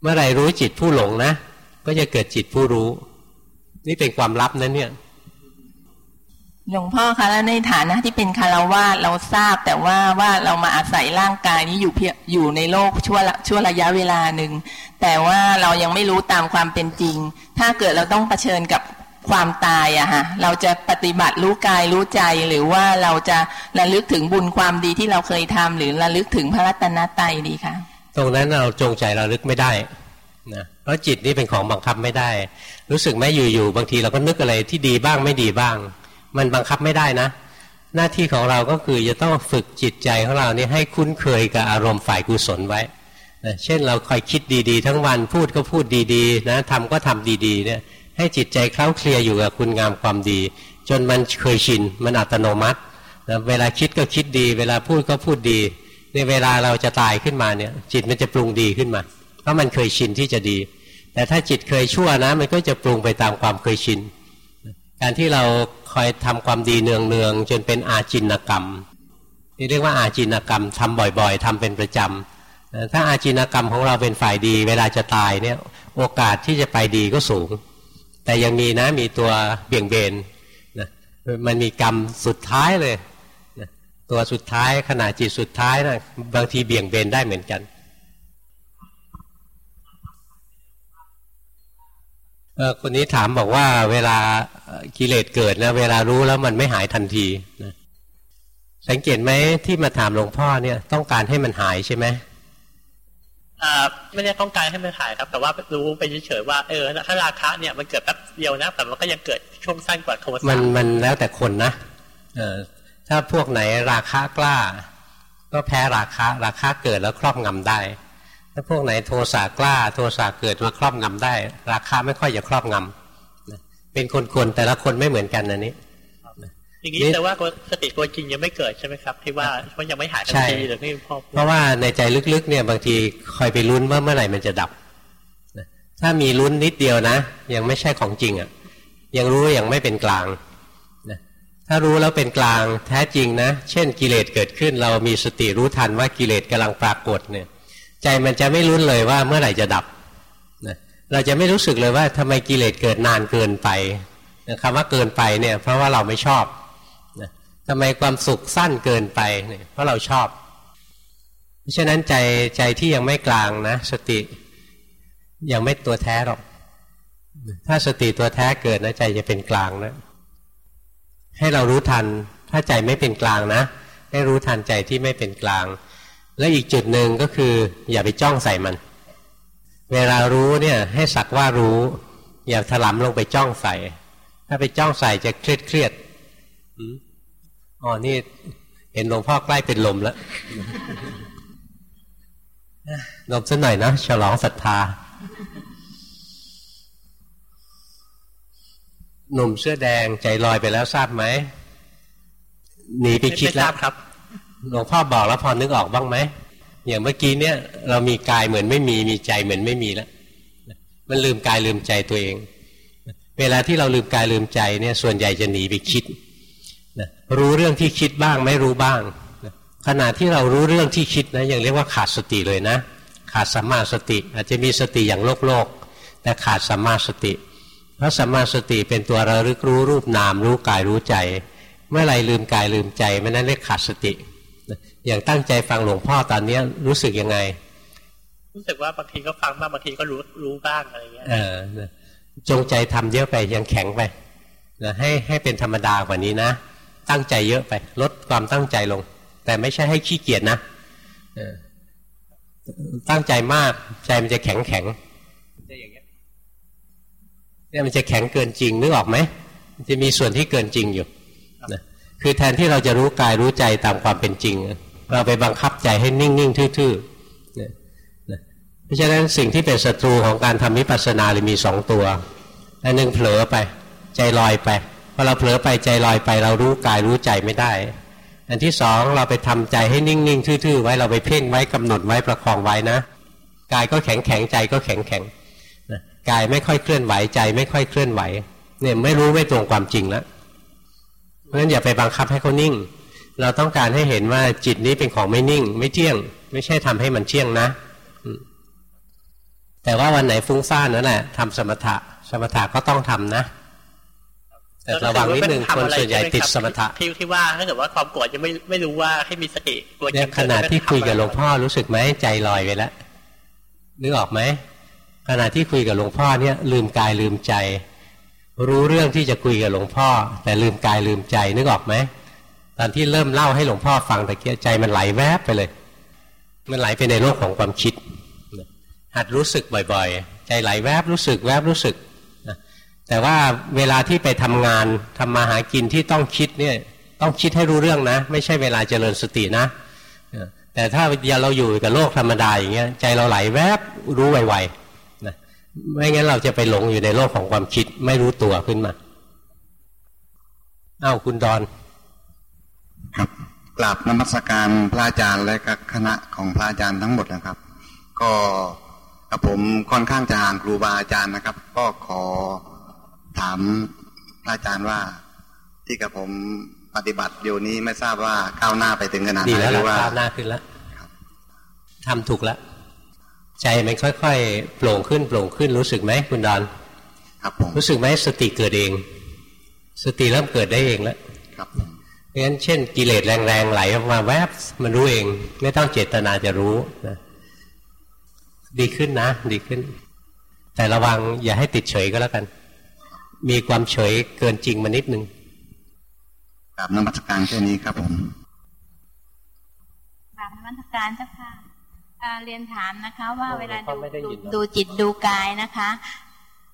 เมื่อไรรู้จิตผู้หลงนะ ก็จะเกิดจิตผู้รู้ นี่เป็นความลับนะเนี่ย หลวงพ่อคะแล้วในฐานะที่เป็นคารวะเราทราบแต่ว่าว่าเรามาอาศัยร่างกายนี้อยู่เพียอยู่ในโลกชั่วชั่วระยะเวลาหนึ่งแต่ว่าเรายังไม่รู้ตามความเป็นจริง ถ้าเกิดเราต้องเผชิญกับความตายอะฮะเราจะปฏิบัติรู้กายรู้ใจหรือว่าเราจะระลึกถึงบุญความดีที่เราเคยทำหรือระลึกถึงพระรัตนตรัยดีคะตรงนั้นเราจงใจระลึกไม่ได้นะเพราะจิตนี่เป็นของบังคับไม่ได้ รู้สึกไหมอยู่ๆบางทีเราก็นึกอะไรที่ดีบ้างไม่ดีบ้าง มันบังคับไม่ได้นะ หน้าที่ของเราก็คือจะต้องฝึกจิตใจของเรานี่ให้คุ้นเคยกับอารมณ์ฝ่ายกุศลไว้นะเช่นเราคอยคิดดีๆ ทั้งวันพูดก็พูดดีๆนะทำก็ทำดีๆเนี่ยให้จิตใจเคล้าเคลียอยู่กับคุณงามความดี จนมันเคยชินมันอัตโนมัตินะเวลาคิดก็คิดดี เวลาพูดก็พูดดีในเวลาเราจะตายขึ้นมาเนี่ย จิตมันจะปรุงดีขึ้นมา เพราะมันเคยชินที่จะดี แต่ถ้าจิตเคยชั่วนะ มันก็จะปรุงไปตามความเคยชิน การที่เราคอยทำความดีเนืองๆจนเป็นอาจินกรรมนี่เรียกว่าอาจินกรรมทำบ่อยๆทำเป็นประจำถ้าอาจินกรรมของเราเป็นฝ่ายดี เวลาจะตายเนี่ยโอกาสที่จะไปดีก็สูง แต่ยังมีนะมีตัวเบี่ยงเบนนะมันมีกรรมสุดท้ายเลยนะตัวสุดท้ายขณะจิตสุดท้ายนะบางทีเบี่ยงเบนได้เหมือนกัน คนนี้ถามบอกว่าเวลากิเลสเกิดนะเวลารู้แล้วมันไม่หายทันทีนะสังเกตไหมที่มาถามหลวงพ่อเนี่ย ต้องการให้มันหายใช่ไหมอ่าไม่ได้ต้องการให้มันหายครับ แต่ว่ารู้ไปเฉยๆว่าเออถ้าราคะเนี่ยมันเกิดแป๊บเดียวนะแต่มันก็ยังเกิดช่วงสั้นกว่าโทสะมันมันแล้วแต่คนนะเออถ้าพวกไหนราคะกล้า ก็แพ้ราคะ ราคะเกิดแล้วครอบงำได้ ถ้าพวกไหนโทสะกล้า โทสะเกิดมาครอบงำได้ ราคาไม่ค่อยจะครอบงำเป็นคนๆแต่ละคนไม่เหมือนกันนะนี้อย่างนี้แต่ว่าสติตัวจริงยังไม่เกิดใช่ไหมครับ ที่ว่ามันยังไม่หายทันทีหรือไม่พอเพราะว่าในใจลึกๆเนี่ยบางทีคอยไปลุ้นว่าเมื่อไหร่มันจะดับถ้ามีลุ้นนิดเดียวนะ ยังไม่ใช่ของจริงอะ ยังรู้ยังไม่เป็นกลางถ้ารู้แล้วเป็นกลางแท้จริงนะ เช่นกิเลสเกิดขึ้น เรามีสติรู้ทันว่ากิเลสกำลังปรากฏเนี่ย ใจมันจะไม่รุ้นเลยว่าเมื่อไหร่จะดับนะเราจะไม่รู้สึกเลยว่าทำไมกิเลสเกิดนานเกินไปนะคำว่าเกินไปเนี่ยเพราะว่าเราไม่ชอบนะทำไมความสุขสั้นเกินไปเนี่ยเพราะเราชอบ เพราะฉะนั้นใจใจที่ยังไม่กลางนะสติยังไม่ตัวแท้หรอก ถ้าสติตัวแท้เกิดนะใจจะเป็นกลางนะ ให้เรารู้ทัน ถ้าใจไม่เป็นกลางนะ ให้รู้ทันใจที่ไม่เป็นกลาง และอีกจุดหนึ่งก็คือ อย่าไปจ้องใส่มัน เวลารู้เนี่ยให้สักว่ารู้ อย่าถลำลงไปจ้องใส่ ถ้าไปจ้องใส่จะเครียดเครียดอ๋อนี่เห็นหลวงพ่อใกล้เป็นลมแล้วลมสักหน่อยนะฉลองศรัทธาหนุ่มเสื้อแดงใจลอยไปแล้วทราบไหมหนีไปคิดแล้วครับ หลวงพ่อบอกแล้วพอนึกออกบ้างไหมอย่างเมื่อกี้เนี่ยเรามีกายเหมือนไม่มีมีใจเหมือนไม่มีแล้วมันลืมกายลืมใจตัวเอง เวลาที่เราลืมกายลืมใจเนี่ยส่วนใหญ่จะหนีไปคิดนะรู้เรื่องที่คิดบ้างไม่รู้บ้างนะขณะที่เรารู้เรื่องที่คิดนะยังเรียกว่าขาดสติเลยนะ ขาดสัมมาสติ อาจจะมีสติอย่างโลกโลกแต่ขาดสัมมาสติ เพราะสัมมาสติเป็นตัวระลึกรู้รูปนามรู้กายรู้ใจ เมื่อไรลืมกายลืมใจไม่นั้นเรียกขาดสติ อย่างตั้งใจฟังหลวงพ่อตอนเนี้ยรู้สึกยังไง รู้สึกว่าบางทีก็ฟังบ้างบางทีก็รู้รู้บ้างอะไรเงี้ยเออจงใจทำเยอะไปยังแข็งไปนะให้ให้เป็นธรรมดากว่านี้นะ ตั้งใจเยอะไป ลดความตั้งใจลง แต่ไม่ใช่ให้ขี้เกียจนะตั้งใจมากใจมันจะแข็งแข็งเนี่ยมันจะแข็งเกินจริงนึกออกไหมมันจะมีส่วนที่เกินจริงอยู่นะคือแทนที่เราจะรู้กายรู้ใจตามความเป็นจริง เราไปบังคับใจให้นิ่ง ๆ ทื่อๆเพราะฉะนั้นสิ่งที่เป็นศัตรูของการทำวิปัสสนาเลยมีสองตัวอันหนึ่งเผลอไปใจลอยไปพอเราเผลอไปใจลอยไป เรารู้กายรู้ใจไม่ได้ อันที่สองเราไปทำใจให้นิ่ง ๆ ทื่อ ๆ ไว้เราไปเพ่งไว้กำหนดไว้ประคองไว้นะกายก็แข็งแข็งใจก็แข็งแข็งกายไม่ค่อยเคลื่อนไหวใจไม่ค่อยเคลื่อนไหวเนี่ยไม่รู้ไม่ตรงความจริงแล้วเพราะฉะนั้นอย่าไปบังคับให้เขานิ่ง เราต้องการให้เห็นว่าจิตนี้เป็นของไม่นิ่ง ไม่เที่ยง ไม่ใช่ทำให้มันเที่ยงนะ แต่ว่าวันไหนฟุ้งซ่านนั่นแหละทำสมถะ สมถะก็ต้องทำนะ แต่ระวังนิดนึงคนส่วนใหญ่ติดสมถะที่ที่ว่าถ้าเกิดว่าความโกรธยังไม่ไม่รู้ว่าให้มีสติตัวเนี่ยขณะที่คุยกับหลวงพ่อรู้สึกไหมใจลอยไปแล้วนึกออกไหมขณะที่คุยกับหลวงพ่อเนี่ยลืมกายลืมใจ รู้เรื่องที่จะคุยกับหลวงพ่อ แต่ลืมกายลืมใจนึกออกไหม ตอนที่เริ่มเล่าให้หลวงพ่อฟังตะเกียใจมันไหลแวบไปเลย มันไหลไปในโลกของความคิด หัดรู้สึกบ่อยๆ ใจไหลแวบรู้สึกแวบรู้สึก แต่ว่าเวลาที่ไปทำงานทำมาหากินที่ต้องคิดเนี่ยต้องคิดให้รู้เรื่องนะ ไม่ใช่เวลาเจริญสตินะ แต่ถ้าเราอยู่กับโลกธรรมดาอย่างเงี้ยใจเราไหลแวบรู้ไวๆนะไม่งั้นเราจะไปหลงอยู่ในโลกของความคิดไม่รู้ตัวขึ้นมาอ้าวคุณดอน ครับกราบนมัสการพระอาจารย์และก็คณะของพระอาจารย์ทั้งหมดนะครับ ก็กับผมค่อนข้างจะห่างครูบาอาจารย์นะครับ ก็ขอถามพระอาจารย์ว่า ที่กับผมปฏิบัติอยู่นี้ไม่ทราบว่าก้าวหน้าไปถึงขนาดไหนหรือว่าก้าวหน้าขึ้นแล้วทำถูกแล้วใจมันค่อยๆโปร่งขึ้นโปร่งขึ้นรู้สึกไหมคุณดอนครับผมรู้สึกไหมสติเกิดเอง สติเริ่มเกิดได้เองแล้วครับ เพราะฉะนั้นเช่นกิเลสแรงๆไหลออกมาแวบมันรู้เอง ไม่ต้องเจตนาจะรู้นะดีขึ้นนะ ดีขึ้น แต่ระวังอย่าให้ติดเฉยก็แล้วกัน มีความเฉยเกินจริงมานิดนึงกราบนมัสการแค่นี้ครับผมกราบนมัสการเจ้าค่ะเรียนถามนะคะ ว่าเวลาดูดูจิตดูกายนะคะ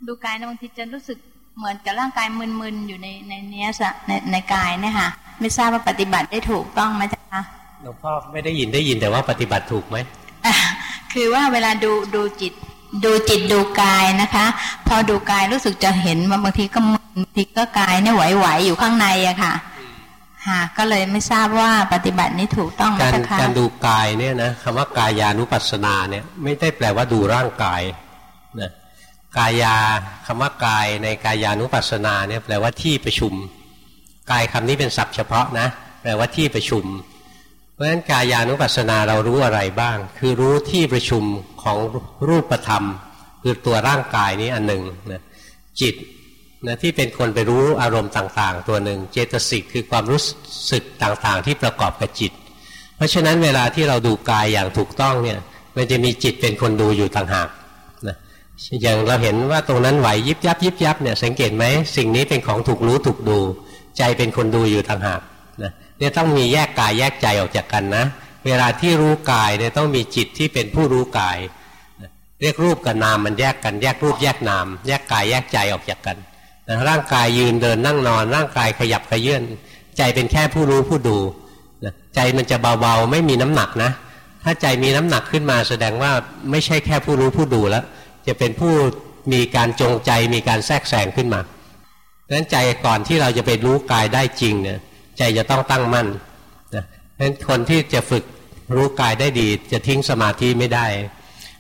ดูกายบางทีจะรู้สึก เหมือนกับร่างกายมึนๆอยู่ในในเนี้ยในในกายเนี่ยค่ะไม่ทราบว่าปฏิบัติได้ถูกต้องไหมจ๊ะหลวงพ่อไม่ได้ยินได้ยินแต่ว่าปฏิบัติถูกไหมคือว่าเวลาดูดูจิตดูจิตดูกายนะคะ พอดูกายรู้สึกจะเห็นว่าบางทีก็บางทีก็กายเนี่ยไหวๆอยู่ข้างในอะค่ะค่ะก็เลยไม่ทราบว่าปฏิบัตินี้ถูกต้องไหมคะการดูกายเนี่ยนะคำว่ากายานุปัสสนาเนี่ยไม่ได้แปลว่าดูร่างกายนะ กายาคำว่ากายในกายานุปัสสนาเนี่ยแปลว่าที่ประชุม กายคำนี้เป็นศัพท์เฉพาะนะ แปลว่าที่ประชุม เพราะฉะนั้นกายานุปัสสนาเรารู้อะไรบ้าง คือรู้ที่ประชุมของรูปธรรม คือตัวร่างกายนี้อันหนึ่งนะจิตนะที่เป็นคนไปรู้อารมณ์ต่าง ๆ ตัวหนึ่งเจตสิกคือความรู้สึกต่างๆ ที่ประกอบกับจิต เพราะฉะนั้นเวลาที่เราดูกายอย่างถูกต้องเนี่ยมันจะมีจิตเป็นคนดูอยู่ต่างหาก อย่างเราเห็นว่าตรงนั้นไหวยิบยับยิบยับเนี่ยสังเกตไหมสิ่งนี้เป็นของถูกรู้ถูกดู ใจเป็นคนดูอยู่ต่างหากนะเนี่ยต้องมีแยกกายแยกใจออกจากกันนะ เวลาที่รู้กายเนี่ยต้องมีจิตที่เป็นผู้รู้กาย เรียกรูปกับนามมันแยกกันแยกรูปแยกนาม แยกกายแยกใจออกจากกันร่างกายยืนเดินนั่งนอน ร่างกายขยับขยื่นใจเป็นแค่ผู้รู้ผู้ดูใจมันจะเบาๆไม่มีน้ำหนักนะ ถ้าใจมีน้ำหนักขึ้นมาแสดงว่าไม่ใช่แค่ผู้รู้ผู้ดูแล้ว จะเป็นผู้มีการจงใจมีการแทรกแซงขึ้นมาดังนั้นใจก่อนที่เราจะไปรู้กายได้จริงเนี่ยใจจะต้องตั้งมั่นนะเพราะฉะนั้นคนที่จะฝึกรู้กายได้ดี จะทิ้งสมาธิไม่ได้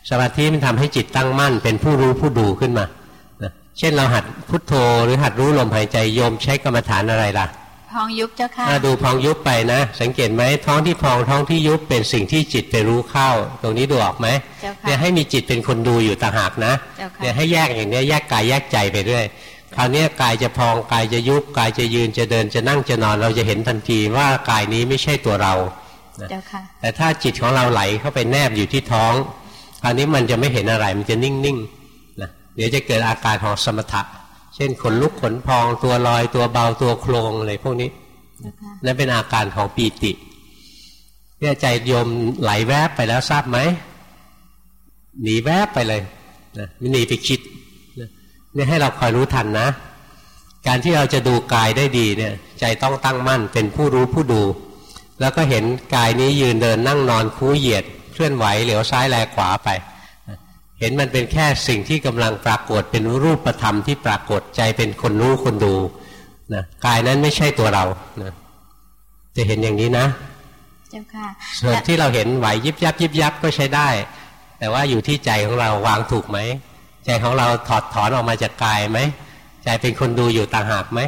สมาธิมันทำให้จิตตั้งมั่น เป็นผู้รู้ผู้ดูขึ้นมาเช่นเราหัดพุทโธหรือหัดรู้ลมหายใจโยมใช้กรรมฐานอะไรล่ะ พองยุบเจ้าค่ะดูพองยุบไปนะ สังเกตไหมท้องที่พองท้องที่ยุบเป็นสิ่งที่จิตไปรู้เข้า ตรงนี้ดูออกไหมเนี่ยให้มีจิตเป็นคนดูอยู่ต่างหากนะเนี่ยให้แยกอย่างนี้แยกกายแยกใจไปเรื่อยคราวนี้กายจะพองกายจะยุบกายจะยืนจะเดินจะนั่งจะนอนเราจะเห็นทันทีว่ากายนี้ไม่ใช่ตัวเราแต่ถ้าจิตของเราไหลเข้าไปแนบอยู่ที่ท้องคราวนี้มันจะไม่เห็นอะไรมันจะนิ่งๆดี๋ยวจะเกิดอาการของสมถะเช่นขนลุกขนพองตัวลอยตัวเบาตัวโครงอะไรพวกนี้นั่นเป็นอาการของปีติเนี่ยใจโยมไหลแวบไปแล้วทราบไหมหนีแวบไปเลยนะไม่หนีไปคิดเนี่ยให้เราคอยรู้ทันนะ การที่เราจะดูกายได้ดีเนี่ย ใจต้องตั้งมั่นเป็นผู้รู้ผู้ดู แล้วก็เห็นกายนี้ยืนเดินนั่งนอนคูเหยียด เคลื่อนไหวเหลียวซ้ายแลขวาไป เห็นมันเป็นแค่สิ่งที่กำลังปรากฏเป็นรูปธรรมที่ปรากฏใจเป็นคนรู้คนดูนะกายนั้นไม่ใช่ตัวเรานะจะเห็นอย่างนี้นะ เจ้าค่ะส่วนที่เราเห็นไหวยิบยับยิบยับก็ใช้ได้ แต่ว่าอยู่ที่ใจของเราวางถูกไหมใจของเราถอดถอนออกมาจากกายไหมใจเป็นคนดูอยู่ต่างหากไหม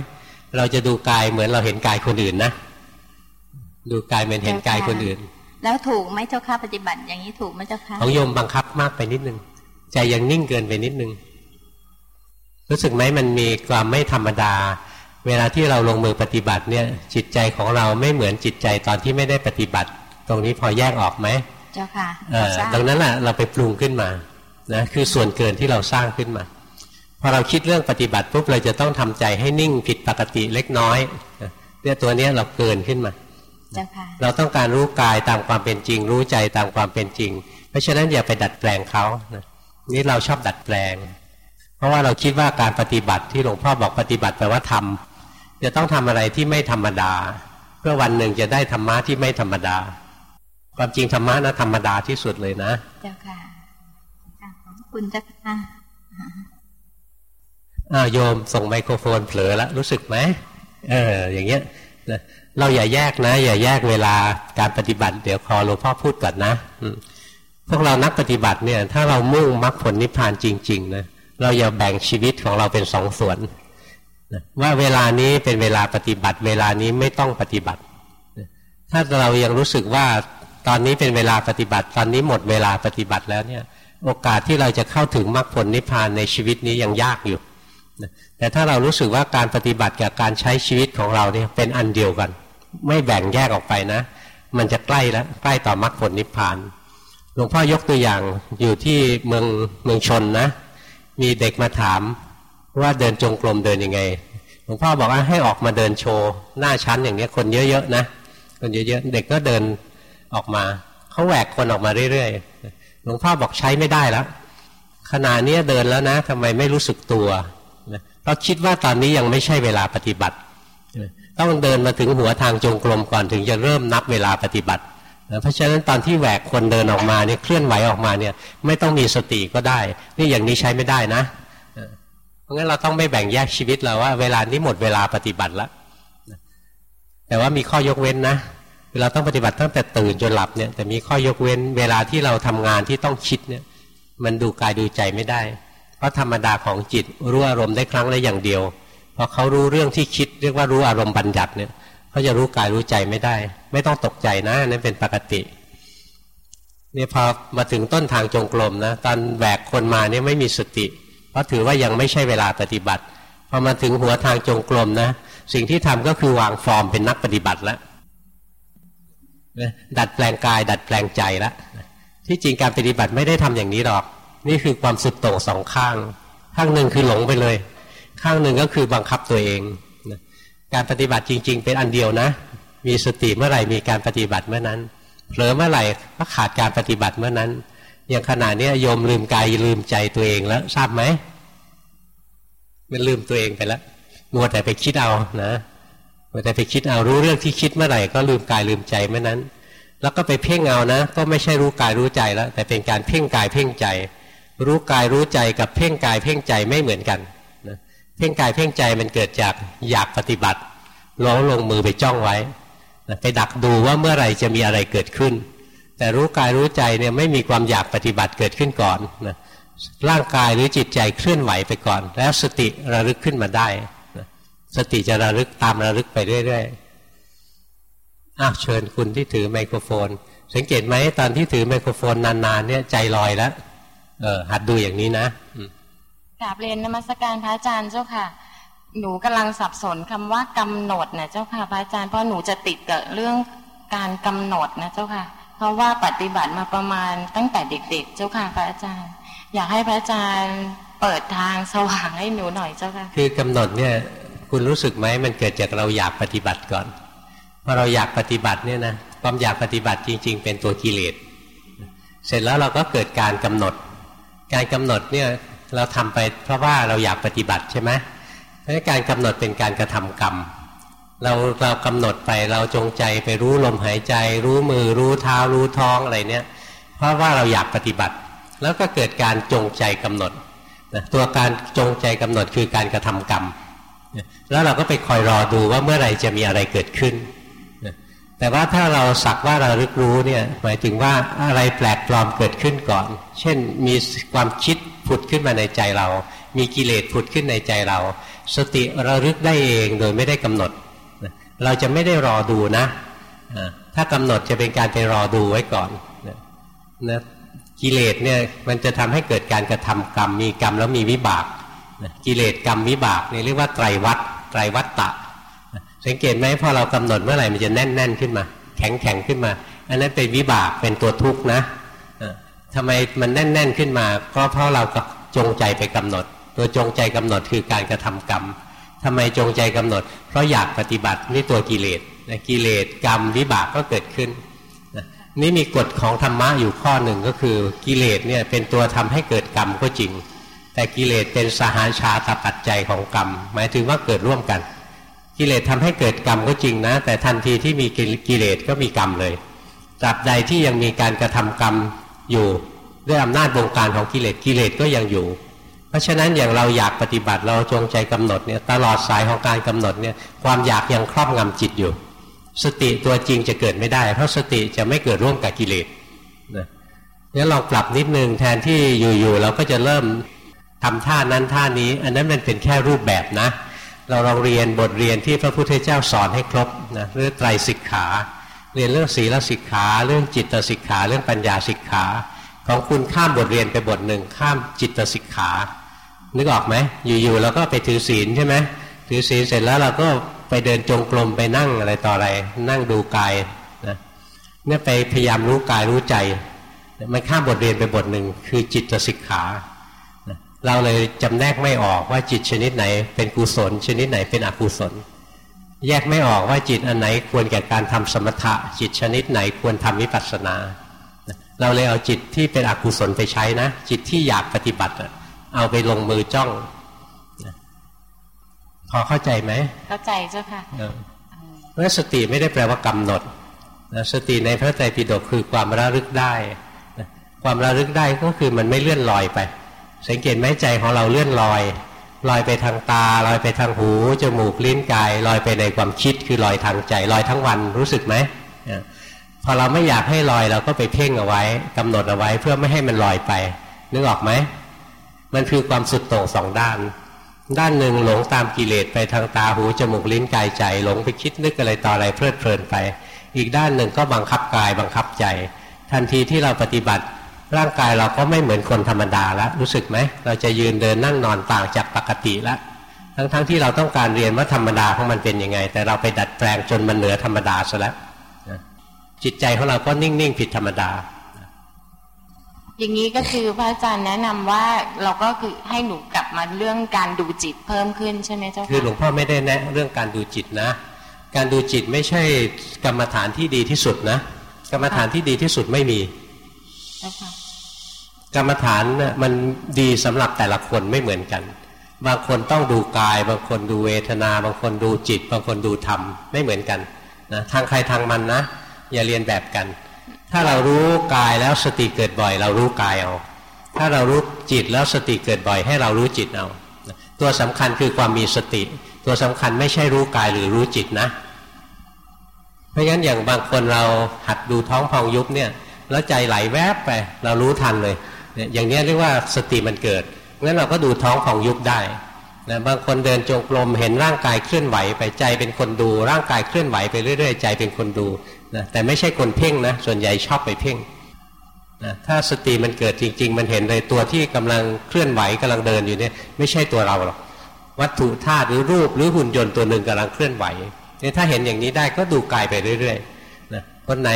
เราจะดูกายเหมือนเราเห็นกายคนอื่นนะดูกายเหมือนเห็นกายคนอื่น แล้วถูกไหมเจ้าค่ะปฏิบัติอย่างนี้ถูกไหมเจ้าค่ะของโยมบังคับมากไปนิดนึง ใจยังนิ่งเกินไปนิดนึง รู้สึกไหมมันมีความไม่ธรรมดา เวลาที่เราลงมือปฏิบัติเนี่ย จิตใจของเราไม่เหมือนจิตใจตอนที่ไม่ได้ปฏิบัติ ตรงนี้พอแยกออกไหมเจ้าค่ะเออตรงนั้นแหละเราไปปรุงขึ้นมานะคือส่วนเกินที่เราสร้างขึ้นมาพอเราคิดเรื่องปฏิบัติปุ๊บเราจะต้องทำใจให้นิ่งผิดปกติเล็กน้อยเนี่ยตัวนี้เราเกินขึ้นมาเราต้องการรู้กายตามความเป็นจริง รู้ใจตามความเป็นจริง เพราะฉะนั้นอย่าไปดัดแปลงเขานะ นี่เราชอบดัดแปลง เพราะว่าเราคิดว่าการปฏิบัติที่หลวงพ่อบอกปฏิบัติแปลว่าทำจะต้องทำอะไรที่ไม่ธรรมดา เพื่อวันหนึ่งจะได้ธรรมะที่ไม่ธรรมดา ความจริงธรรมะนะธรรมดาที่สุดเลยนะเจ้าค่ะขอบคุณเจ้าค่ะอ้าวโยมส่งไมโครโฟนเผลอแล้วรู้สึกไหมเออ อย่างเงี้ยเราอย่าแยกนะ อย่าแยกเวลาการปฏิบัติ เดี๋ยวคอหลวงพ่อพูดก่อนนะ พวกเรานักปฏิบัติเนี่ย ถ้าเรามุ่งมรรคผลนิพพานจริง ๆ นะ เราอย่าแบ่งชีวิตของเราเป็นสองส่วนว่าเวลานี้เป็นเวลาปฏิบัติ เวลานี้ไม่ต้องปฏิบัติถ้าเรายังรู้สึกว่าตอนนี้เป็นเวลาปฏิบัติ ตอนนี้หมดเวลาปฏิบัติแล้วเนี่ย โอกาสที่เราจะเข้าถึงมรรคผลนิพพานในชีวิตนี้ยังยากอยู่แต่ถ้าเรารู้สึกว่าการปฏิบัติกับการใช้ชีวิตของเราเนี่ยเป็นอันเดียวกัน ไม่แบ่งแยกออกไปนะ มันจะใกล้แล้วใกล้ต่อมรรคผลนิพพาน หลวงพ่อยกตัวอย่างอยู่ที่เมืองเมืองชนนะ มีเด็กมาถามว่าเดินจงกรมเดินยังไง หลวงพ่อบอกว่าให้ออกมาเดินโชว์หน้าชั้นอย่างนี้คนเยอะๆนะคนเยอะๆเด็กก็เดินออกมาเขาแหวกคนออกมาเรื่อยๆหลวงพ่อบอกใช้ไม่ได้แล้วขณะนี้เดินแล้วนะทำไมไม่รู้สึกตัวเราคิดว่าตอนนี้ยังไม่ใช่เวลาปฏิบัติต้องเดินมาถึงหัวทางจงกรมก่อนถึงจะเริ่มนับเวลาปฏิบัติ เพราะฉะนั้นตอนที่แหวกคนเดินออกมาเนี่ยเคลื่อนไหวออกมาเนี่ยไม่ต้องมีสติก็ได้ นี่อย่างนี้ใช้ไม่ได้นะ เพราะงั้นเราต้องไม่แบ่งแยกชีวิตเราว่าเวลานี้หมดเวลาปฏิบัติแล้วแต่ว่ามีข้อยกเว้นนะเวลาต้องปฏิบัติตั้งแต่ตื่นจนหลับเนี่ยแต่มีข้อยกเว้น เวลาที่เราทำงานที่ต้องคิดเนี่ยมันดูกายดูใจไม่ได้ เพราะธรรมดาของจิตรู้อารมณ์ได้ครั้งละอย่างเดียวพอเขารู้เรื่องที่คิดเรียกว่ารู้อารมณ์บัญญัติเนี่ย เขาจะรู้กายรู้ใจไม่ได้ ไม่ต้องตกใจนะนั่นเป็นปกติเนี่ยพอมาถึงต้นทางจงกรมนะตอนแหวกคนมาเนี่ยไม่มีสติ เพราะถือว่ายังไม่ใช่เวลาปฏิบัติพอมาถึงหัวทางจงกรมนะ สิ่งที่ทำก็คือวางฟอร์มเป็นนักปฏิบัติแล้วดัดแปลงกาย ดัดแปลงใจแล้วที่จริงการปฏิบัติไม่ได้ทำอย่างนี้หรอก นี่คือความสุดโต่งสองข้าง ข้างหนึ่งคือหลงไปเลย ข้างหนึ่งก็คือบังคับตัวเอง การปฏิบัติจริง ๆ เป็นอันเดียวนะ มีสติเมื่อไหร่มีการปฏิบัติเมื่อนั้นเผลอเมื่อไหร่ก็ขาดการปฏิบัติเมื่อนั้น อย่างขณะนี้โยมลืมกายลืมใจตัวเองแล้วทราบไหมมันลืมตัวเองไปแล้วมัวแต่ไปคิดเอานะมัวแต่ไปคิดเอารู้เรื่องที่คิดเมื่อไหร่ก็ลืมกายลืมใจเมื่อนั้น แล้วก็ไปเพ่งเอานะ ก็ไม่ใช่รู้กายรู้ใจแล้ว แต่เป็นการเพ่งกายเพ่งใจ รู้กายรู้ใจกับเพ่งกายเพ่งใจไม่เหมือนกัน เพ่งกายเพ่งใจมันเกิดจากอยากปฏิบัติร้องลงมือไปจ้องไว้ไปดักดูว่าเมื่อไหร่จะมีอะไรเกิดขึ้น แต่รู้กายรู้ใจเนี่ยไม่มีความอยากปฏิบัติเกิดขึ้นก่อนนะร่างกายหรือจิตใจเคลื่อนไหวไปก่อน แล้วสติระลึกขึ้นมาได้นะสติจะระลึกตามระลึกไปเรื่อยๆอ้าวเชิญคุณที่ถือไมโครโฟน สังเกตไหมตอนที่ถือไมโครโฟนนานๆเนี่ยใจลอยแล้วเออหัดดูอย่างนี้นะ กราบเรียนนมัสการพระอาจารย์เจ้าค่ะ หนูกำลังสับสนคำว่ากำหนดนะเจ้าค่ะพระอาจารย์เพราะหนูจะติดกับเรื่องการกำหนดนะเจ้าค่ะ เพราะว่าปฏิบัติมาประมาณตั้งแต่เด็ก ๆ เจ้าค่ะพระอาจารย์ อยากให้พระอาจารย์เปิดทางสว่างให้หนูหน่อยเจ้าค่ะ คือกำหนดเนี่ยคุณรู้สึกไหมมันเกิดจากเราอยากปฏิบัติก่อนพอเราอยากปฏิบัติเนี่ยนะความอยากปฏิบัติจริง ๆ เป็นตัวกิเลสเสร็จแล้วเราก็เกิดการกำหนด การกำหนดเนี่ย เราทำไปเพราะว่าเราอยากปฏิบัติใช่ไหมเพราะการกำหนดเป็นการกระทำกรรม เราเรากำหนดไปเราจงใจไปรู้ลมหายใจ รู้มือรู้เท้ารู้ท้องอะไรเนี่ย เพราะว่าเราอยากปฏิบัติ แล้วก็เกิดการจงใจกำหนดนะตัวการจงใจกำหนดคือการกระทำกรรม แล้วเราก็ไปคอยรอดูว่าเมื่อไหร่จะมีอะไรเกิดขึ้น แต่ว่าถ้าเราสักว่าเราลึกรู้เนี่ยหมายถึงว่าอะไรแปลกปลอมเกิดขึ้นก่อน เช่นมีความคิดผุดขึ้นมาในใจเรา มีกิเลสผุดขึ้นในใจเรา สติเระลึกได้เองโดยไม่ได้กำหนด เราจะไม่ได้รอดูนะถ้ากำหนดจะเป็นการไปรอดูไว้ก่อนนะกิเลสเนี่ยมันจะทำให้เกิดการกระทำกรรมมีกรรมแล้วมีวิบากกิเลสกรรมวิบากนี่เรียกว่าไตรวัตไตรวัตตะ สังเกตไหมพอเรากำหนดเมื่อไหร่มันจะแน่นแน่นขึ้นมา แข็งแข็งขึ้นมาอันนั้นเป็นวิบากเป็นตัวทุกข์นะทำไมมันแน่นแน่นขึ้นมา ก็เพราะเราจงใจไปกำหนด ตัวจงใจกำหนดคือการกระทำกรรมทำไมจงใจกำหนด เพราะอยากปฏิบัตินี่ตัวกิเลสกิเลสกรรมวิบากก็เกิดขึ้นนี่มีกฎของธรรมะอยู่ข้อหนึ่งก็คือกิเลสเนี่ยเป็นตัวทำให้เกิดกรรมก็จริง แต่กิเลสเป็นสหาชาตปัจจัยของกรรม หมายถึงว่าเกิดร่วมกัน กิเลสทำให้เกิดกรรมก็จริงนะ แต่ทันทีที่มีกิเลสก็มีกรรมเลยตราบใดที่ยังมีการกระทำกรรมอยู่ด้วยอำนาจวงการของกิเลสกิเลสก็ยังอยู่ เพราะฉะนั้นอย่างเราอยากปฏิบัติเราจงใจกำหนดเนี่ยตลอดสายของการกำหนดเนี่ยความอยากยังครอบงำจิตอยู่ สติตัวจริงจะเกิดไม่ได้ เพราะสติจะไม่เกิดร่วมกับกิเลสนะงั้นลองปรับนิดนึงแทนที่อยู่ๆเราก็จะเริ่มทำท่านั้นท่านี้ อันนั้นมันเป็นแค่รูปแบบนะ เราลองเรียนบทเรียนที่พระพุทธเจ้าสอนให้ครบนะเรื่องไตรสิกขา เรียนเรื่องศีลสิกขา เรื่องจิตสิกขา เรื่องปัญญาสิกขา ของคุณข้ามบทเรียนไปบทหนึ่งข้ามจิตสิกขา นึกออกไหมอยู่ๆเราก็ไปถือศีลใช่ไหมถือศีลเสร็จแล้วเราก็ไปเดินจงกรมไปนั่งอะไรต่ออะไร นั่งดูกายนะเนี่ยไปพยายามรู้กายรู้ใจมันข้ามบทเรียนไปบทหนึ่งคือจิตสิกขา เราเลยจำแนกไม่ออกว่าจิตชนิดไหน เป็นกุศล ชนิดไหนเป็นอกุศล แยกไม่ออกว่าจิตอันไหนควรแก่การทำสมถะ จิตชนิดไหนควรทำวิปัสสนา เราเลยเอาจิตที่เป็นอกุศลไปใช้นะ จิตที่อยากปฏิบัติเอาไปลงมือจ้อง พอเข้าใจไหมเข้าใจเจ้าค่ะเพราะสติไม่ได้แปลว่ากำหนดสติในพระไตรปิฎกคือความระลึกได้ความระลึกได้ก็คือมันไม่เลื่อนลอยไป สังเกตไหมใจของเราเลื่อนลอยลอยไปทางตาลอยไปทางหูจมูกลิ้นกายลอยไปในความคิดคือลอยทางใจลอยทั้งวันรู้สึกไหมพอเราไม่อยากให้ลอยเราก็ไปเพ่งเอาไว้กำหนดเอาไว้เพื่อไม่ให้มันลอยไปนึกออกไหมมันคือความสุดโต่งสองด้าน ด้านหนึ่งหลงตามกิเลสไปทางตาหูจมูกลิ้นกายใจ หลงไปคิดนึกอะไรต่ออะไรเพลิดเพลินไป อีกด้านหนึ่งก็บังคับกายบังคับใจ ทันทีที่เราปฏิบัติ ร่างกายเราก็ไม่เหมือนคนธรรมดาแล้วรู้สึกไหม เราจะยืนเดินนั่งนอนต่างจากปกติแล้วทั้งๆทที่เราต้องการเรียนว่าธรรมดาของมันเป็นยังไง แต่เราไปดัดแปลงจนมันเหนือธรรมดาซะแล้วจิตใจของเราก็นิ่งๆผิดธรรมดา อย่างนี้ก็คือพระอาจารย์แนะนำว่าเราก็คือให้หนูกลับมาเรื่องการดูจิตเพิ่มขึ้นใช่ไหมเจ้าค่ะคือหลวงพ่อไม่ได้แนะเรื่องการดูจิตนะ การดูจิตไม่ใช่กรรมฐานที่ดีที่สุดนะ กรรมฐานที่ดีที่สุดไม่มี กรรมฐานมันดีสำหรับแต่ละคนไม่เหมือนกัน บางคนต้องดูกาย บางคนดูเวทนา บางคนดูจิต บางคนดูธรรมไม่เหมือนกันนะทางใครทางมันนะ อย่าเรียนแบบกัน ถ้าเรารู้กายแล้วสติเกิดบ่อย เรารู้กายเอา ถ้าเรารู้จิตแล้วสติเกิดบ่อย ให้เรารู้จิตเอา ตัวสำคัญคือความมีสติ ตัวสำคัญไม่ใช่รู้กายหรือรู้จิตนะ เพราะงั้นอย่างบางคนเราหัดดูท้องพองยุบเนี่ยแล้วใจไหลแวบไป เรารู้ทันเลย เนี่ยอย่างนี้เรียกว่าสติมันเกิดงั้นเราก็ดูท้องของยุบได้นะบางคนเดินจงกรมเห็นร่างกายเคลื่อนไหวไปใจเป็นคนดู ร่างกายเคลื่อนไหวไปเรื่อยๆ ใจเป็นคนดูนะแต่ไม่ใช่คนเพ่งนะส่วนใหญ่ชอบไปเพ่งนะถ้าสติมันเกิดจริง ๆ มันเห็นเลยตัวที่กำลังเคลื่อนไหวกำลังเดินอยู่เนี่ยไม่ใช่ตัวเราหรอกวัตถุธาตุหรือรูปหรือหุ่นยนต์ตัวหนึ่งกำลังเคลื่อนไหวเนี่ยถ้าเห็นอย่างนี้ได้ก็ดูกายไปเรื่อยๆนะคนไหน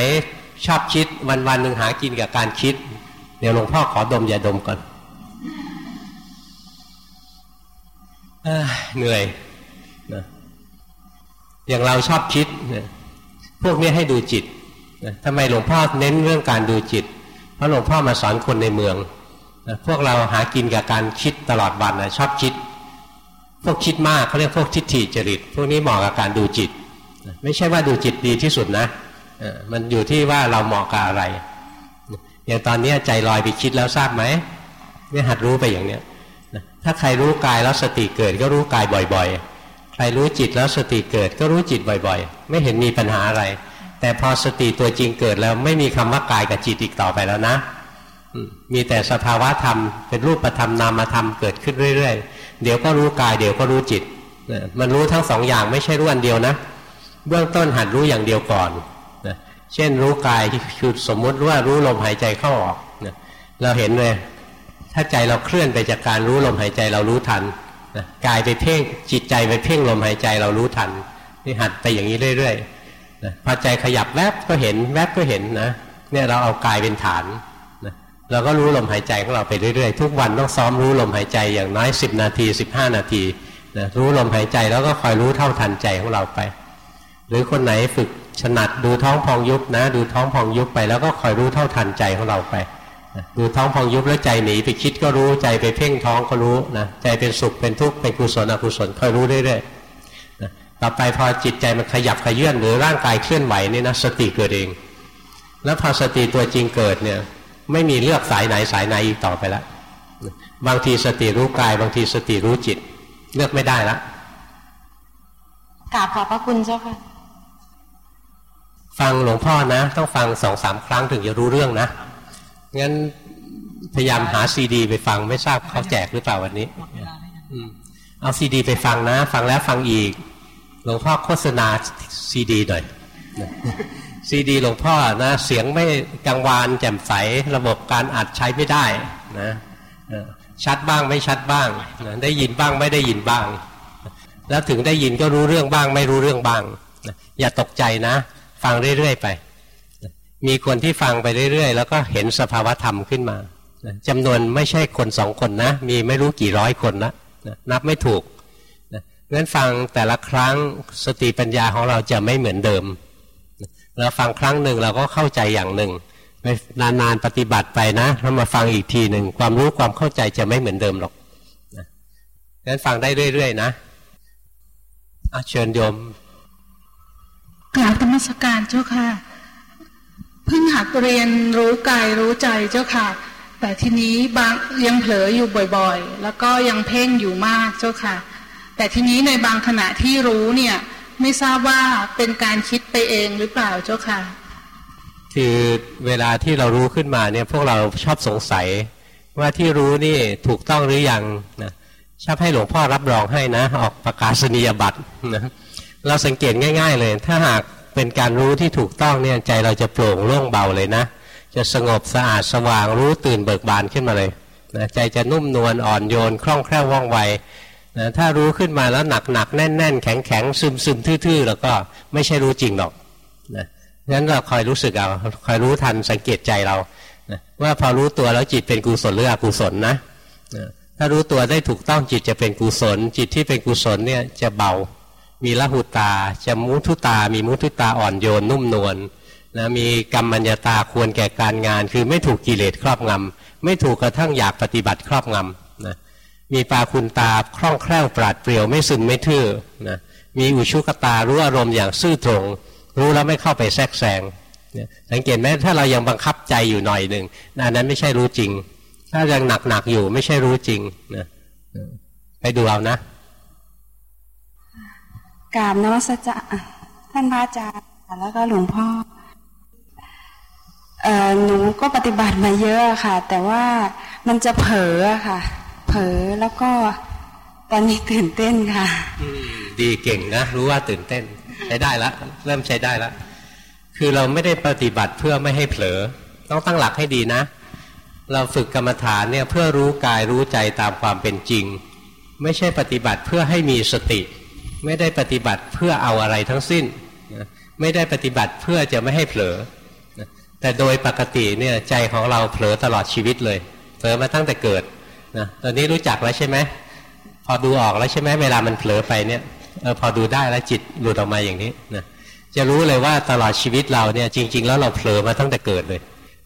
ชอบคิดวันวันหนึ่งหากินกับการคิด เดี๋ยวหลวงพ่อขอดมยาดมก่อนเหนื่อยนะอย่างเราชอบคิดนะพวกนี้ให้ดูจิตนะทำไมหลวงพ่อเน้นเรื่องการดูจิต เพราะหลวงพ่อมาสอนคนในเมืองนะพวกเราหากินกับการคิดตลอดวันนะชอบคิด พวกคิดมากเขาเรียกพวกทิฏฐิจริต พวกนี้เหมาะกับการดูจิต ไม่ใช่ว่าดูจิตดีที่สุดนะ มันอยู่ที่ว่าเราเหมาะกับอะไร อย่างตอนนี้ใจลอยไปคิดแล้วทราบไหมเนี่ยหัดรู้ไปอย่างเนี้ยถ้าใครรู้กายแล้วสติเกิดก็รู้กายบ่อย ๆ ใครรู้จิตแล้วสติเกิดก็รู้จิตบ่อย ๆ ไม่เห็นมีปัญหาอะไร แต่พอสติตัวจริงเกิดแล้วไม่มีคำว่ากายกับจิตอีกต่อไปแล้วนะมีแต่สภาวะธรรมเป็นรูปธรรมนามธรรมเกิดขึ้นเรื่อย ๆ เดี๋ยวก็รู้กายเดี๋ยวก็รู้จิตมันรู้ทั้งสองอย่างไม่ใช่รู้อันเดียวนะ เบื้องต้นหัดรู้อย่างเดียวก่อน เช่นรู้กายคือสมมุติว่ารู้ลมหายใจเข้าออกนะเราเห็นเลยถ้าใจเราเคลื่อนไปจากการรู้ลมหายใจเรารู้ทันนะกายไปเพ่งจิตใจไปเพ่งลมหายใจเรารู้ทันนี่หัดไปอย่างนี้เรื่อยๆนะพอใจขยับแวบก็เห็นแวบก็เห็นนะเนี่ยเราเอากายเป็นฐานนะเราก็รู้ลมหายใจของเราไปเรื่อยๆ ทุกวันต้องซ้อมรู้ลมหายใจอย่างน้อย 10 นาที 15 นาทีนะรู้ลมหายใจแล้วก็คอยรู้เท่าทันใจของเราไป หรือคนไหนฝึก ถนัดดูท้องพองยุบนะ ดูท้องพองยุบไปแล้วก็คอยรู้เท่าทันใจของเราไปดูท้องพองยุบแล้วใจหนีไปคิดก็รู้ใจไปเพ่งท้องก็รู้นะใจเป็นสุขเป็นทุกข์เป็นกุศลอกุศลคอยรู้เรื่อยๆต่อไปพอจิตใจมันขยับขยื่นหรือร่างกายเคลื่อนไหวนี่นะสติเกิดเอง แล้วพอสติตัวจริงเกิดเนี่ยไม่มีเลือกสายไหนสายไหนอีกต่อไปแล้วบางทีสติรู้กาย บางทีสติรู้จิต เลือกไม่ได้ละกราบขอบพระคุณเจ้าค่ะ ฟังหลวงพ่อนะ ต้องฟังสองสามครั้งถึงจะรู้เรื่องนะ งั้นพยายามหาซีดี ไปฟังไม่ทราบเขาแจกหรือเปล่าวันนี้เอาซีดี ไปฟังนะ ฟังแล้วฟังอีก หลวงพ่อโฆษณาซีดีหน่อยซีดีหลวงพ่อนะ เสียงไม่กังวานแจ่มใสระบบการอัดใช้ไม่ได้นะชัดบ้างไม่ชัดบ้างนะได้ยินบ้างไม่ได้ยินบ้าง แล้วถึงได้ยินก็รู้เรื่องบ้าง ไม่รู้เรื่องบ้าง อย่าตกใจนะ ฟังเรื่อยๆไป มีคนที่ฟังไปเรื่อยๆ แล้วก็เห็นสภาวธรรมขึ้นมาจำนวนไม่ใช่คนสองคนนะ มีไม่รู้กี่ร้อยคนละนับไม่ถูกงั้นฟังแต่ละครั้งสติปัญญาของเราจะไม่เหมือนเดิม เราฟังครั้งหนึ่งเราก็เข้าใจอย่างหนึ่งนานๆปฏิบัติไปนะเรามาฟังอีกทีหนึ่งความรู้ความเข้าใจจะไม่เหมือนเดิมหรอกงั้นฟังได้เรื่อยๆนะเชิญโยม กราบธรรมสการเจ้าค่ะ เพิ่งหัดเรียนรู้กายรู้ใจเจ้าค่ะ แต่ทีนี้บางยังเผลออยู่บ่อยๆ แล้วก็ยังเพ่งอยู่มากเจ้าค่ะ แต่ทีนี้ในบางขณะที่รู้เนี่ยไม่ทราบว่าเป็นการคิดไปเองหรือเปล่าเจ้าค่ะ คือเวลาที่เรารู้ขึ้นมาเนี่ยพวกเราชอบสงสัยว่าที่รู้นี่ถูกต้องหรือยังนะชอบให้หลวงพ่อรับรองให้นะ ออกประกาศนียบัตรนะ เราสังเกตง่าย ๆ เลย ถ้าหากเป็นการรู้ที่ถูกต้องเนี่ยใจเราจะโปร่งโล่งเบาเลยนะ จะสงบสะอาดสว่างรู้ตื่นเบิกบานขึ้นมาเลยนะใจจะนุ่มนวลอ่อนโยนคล่องแคล่วว่องไวนะถ้ารู้ขึ้นมาแล้วหนักหนักแน่นแน่นแข็งแข็งซึมซึมทื่อๆ แล้วก็ไม่ใช่รู้จริงหรอกนะงั้นเราคอยรู้สึกเอาคอยรู้ทันสังเกตใจเรานะว่าพอรู้ตัวแล้วจิตเป็นกุศลหรืออกุศลนะนะถ้ารู้ตัวได้ถูกต้องจิตจะเป็นกุศล จิตที่เป็นกุศลเนี่ยจะเบา มีละหุตาจะมุทุตา มีมุทุตาอ่อนโยนนุ่มนวลนะมีกรรมัญญาตาควรแก่การงาน คือไม่ถูกกิเลสครอบงำไม่ถูกกระทั่งอยากปฏิบัติครอบงำนะมีปาคุณตาคล่องแคล่วปราดเปรียวไม่ซึมไม่ทื่อนะมีอุชุกตารู้อารมณ์อย่างซื่อตรง รู้แล้วไม่เข้าไปแทรกแซงสังเกตไหมถ้าเรายังบังคับใจอยู่หน่อยหนึ่งอันนั้นไม่ใช่รู้จริง ถ้ายังหนักหนักอยู่ไม่ใช่รู้จริงนะไปดูเอานะ กราบนวัสจะท่านพระอาจารย์แล้วก็หลวงพ่อเออหนูก็ปฏิบัติมาเยอะค่ะ แต่ว่ามันจะเผลอค่ะ เผลอแล้วก็ตอนนี้ตื่นเต้นค่ะดีเก่งนะรู้ว่าตื่นเต้นใช้ได้ละเริ่มใช้ได้ละคือเราไม่ได้ปฏิบัติเพื่อไม่ให้เผลอ ต้องตั้งหลักให้ดีนะ เราฝึกกรรมฐานเนี่ยเพื่อรู้กายรู้ใจตามความเป็นจริง ไม่ใช่ปฏิบัติเพื่อให้มีสติ ไม่ได้ปฏิบัติเพื่อเอาอะไรทั้งสิ้นไม่ได้ปฏิบัติเพื่อจะไม่ให้เผลอแต่โดยปกติเนี่ยใจของเราเผลอตลอดชีวิตเลยเผลอมาตั้งแต่เกิดนะตอนนี้รู้จักแล้วใช่ไหมพอดูออกแล้วใช่ไหมเวลามันเผลอไปเนี่ยออพอดูได้แล้วจิตหลุดออกมาอย่างนี้นะจะรู้เลยว่าตลอดชีวิตเราเนี่ยจริง ๆ แล้วเราเผลอมาตั้งแต่เกิดเลย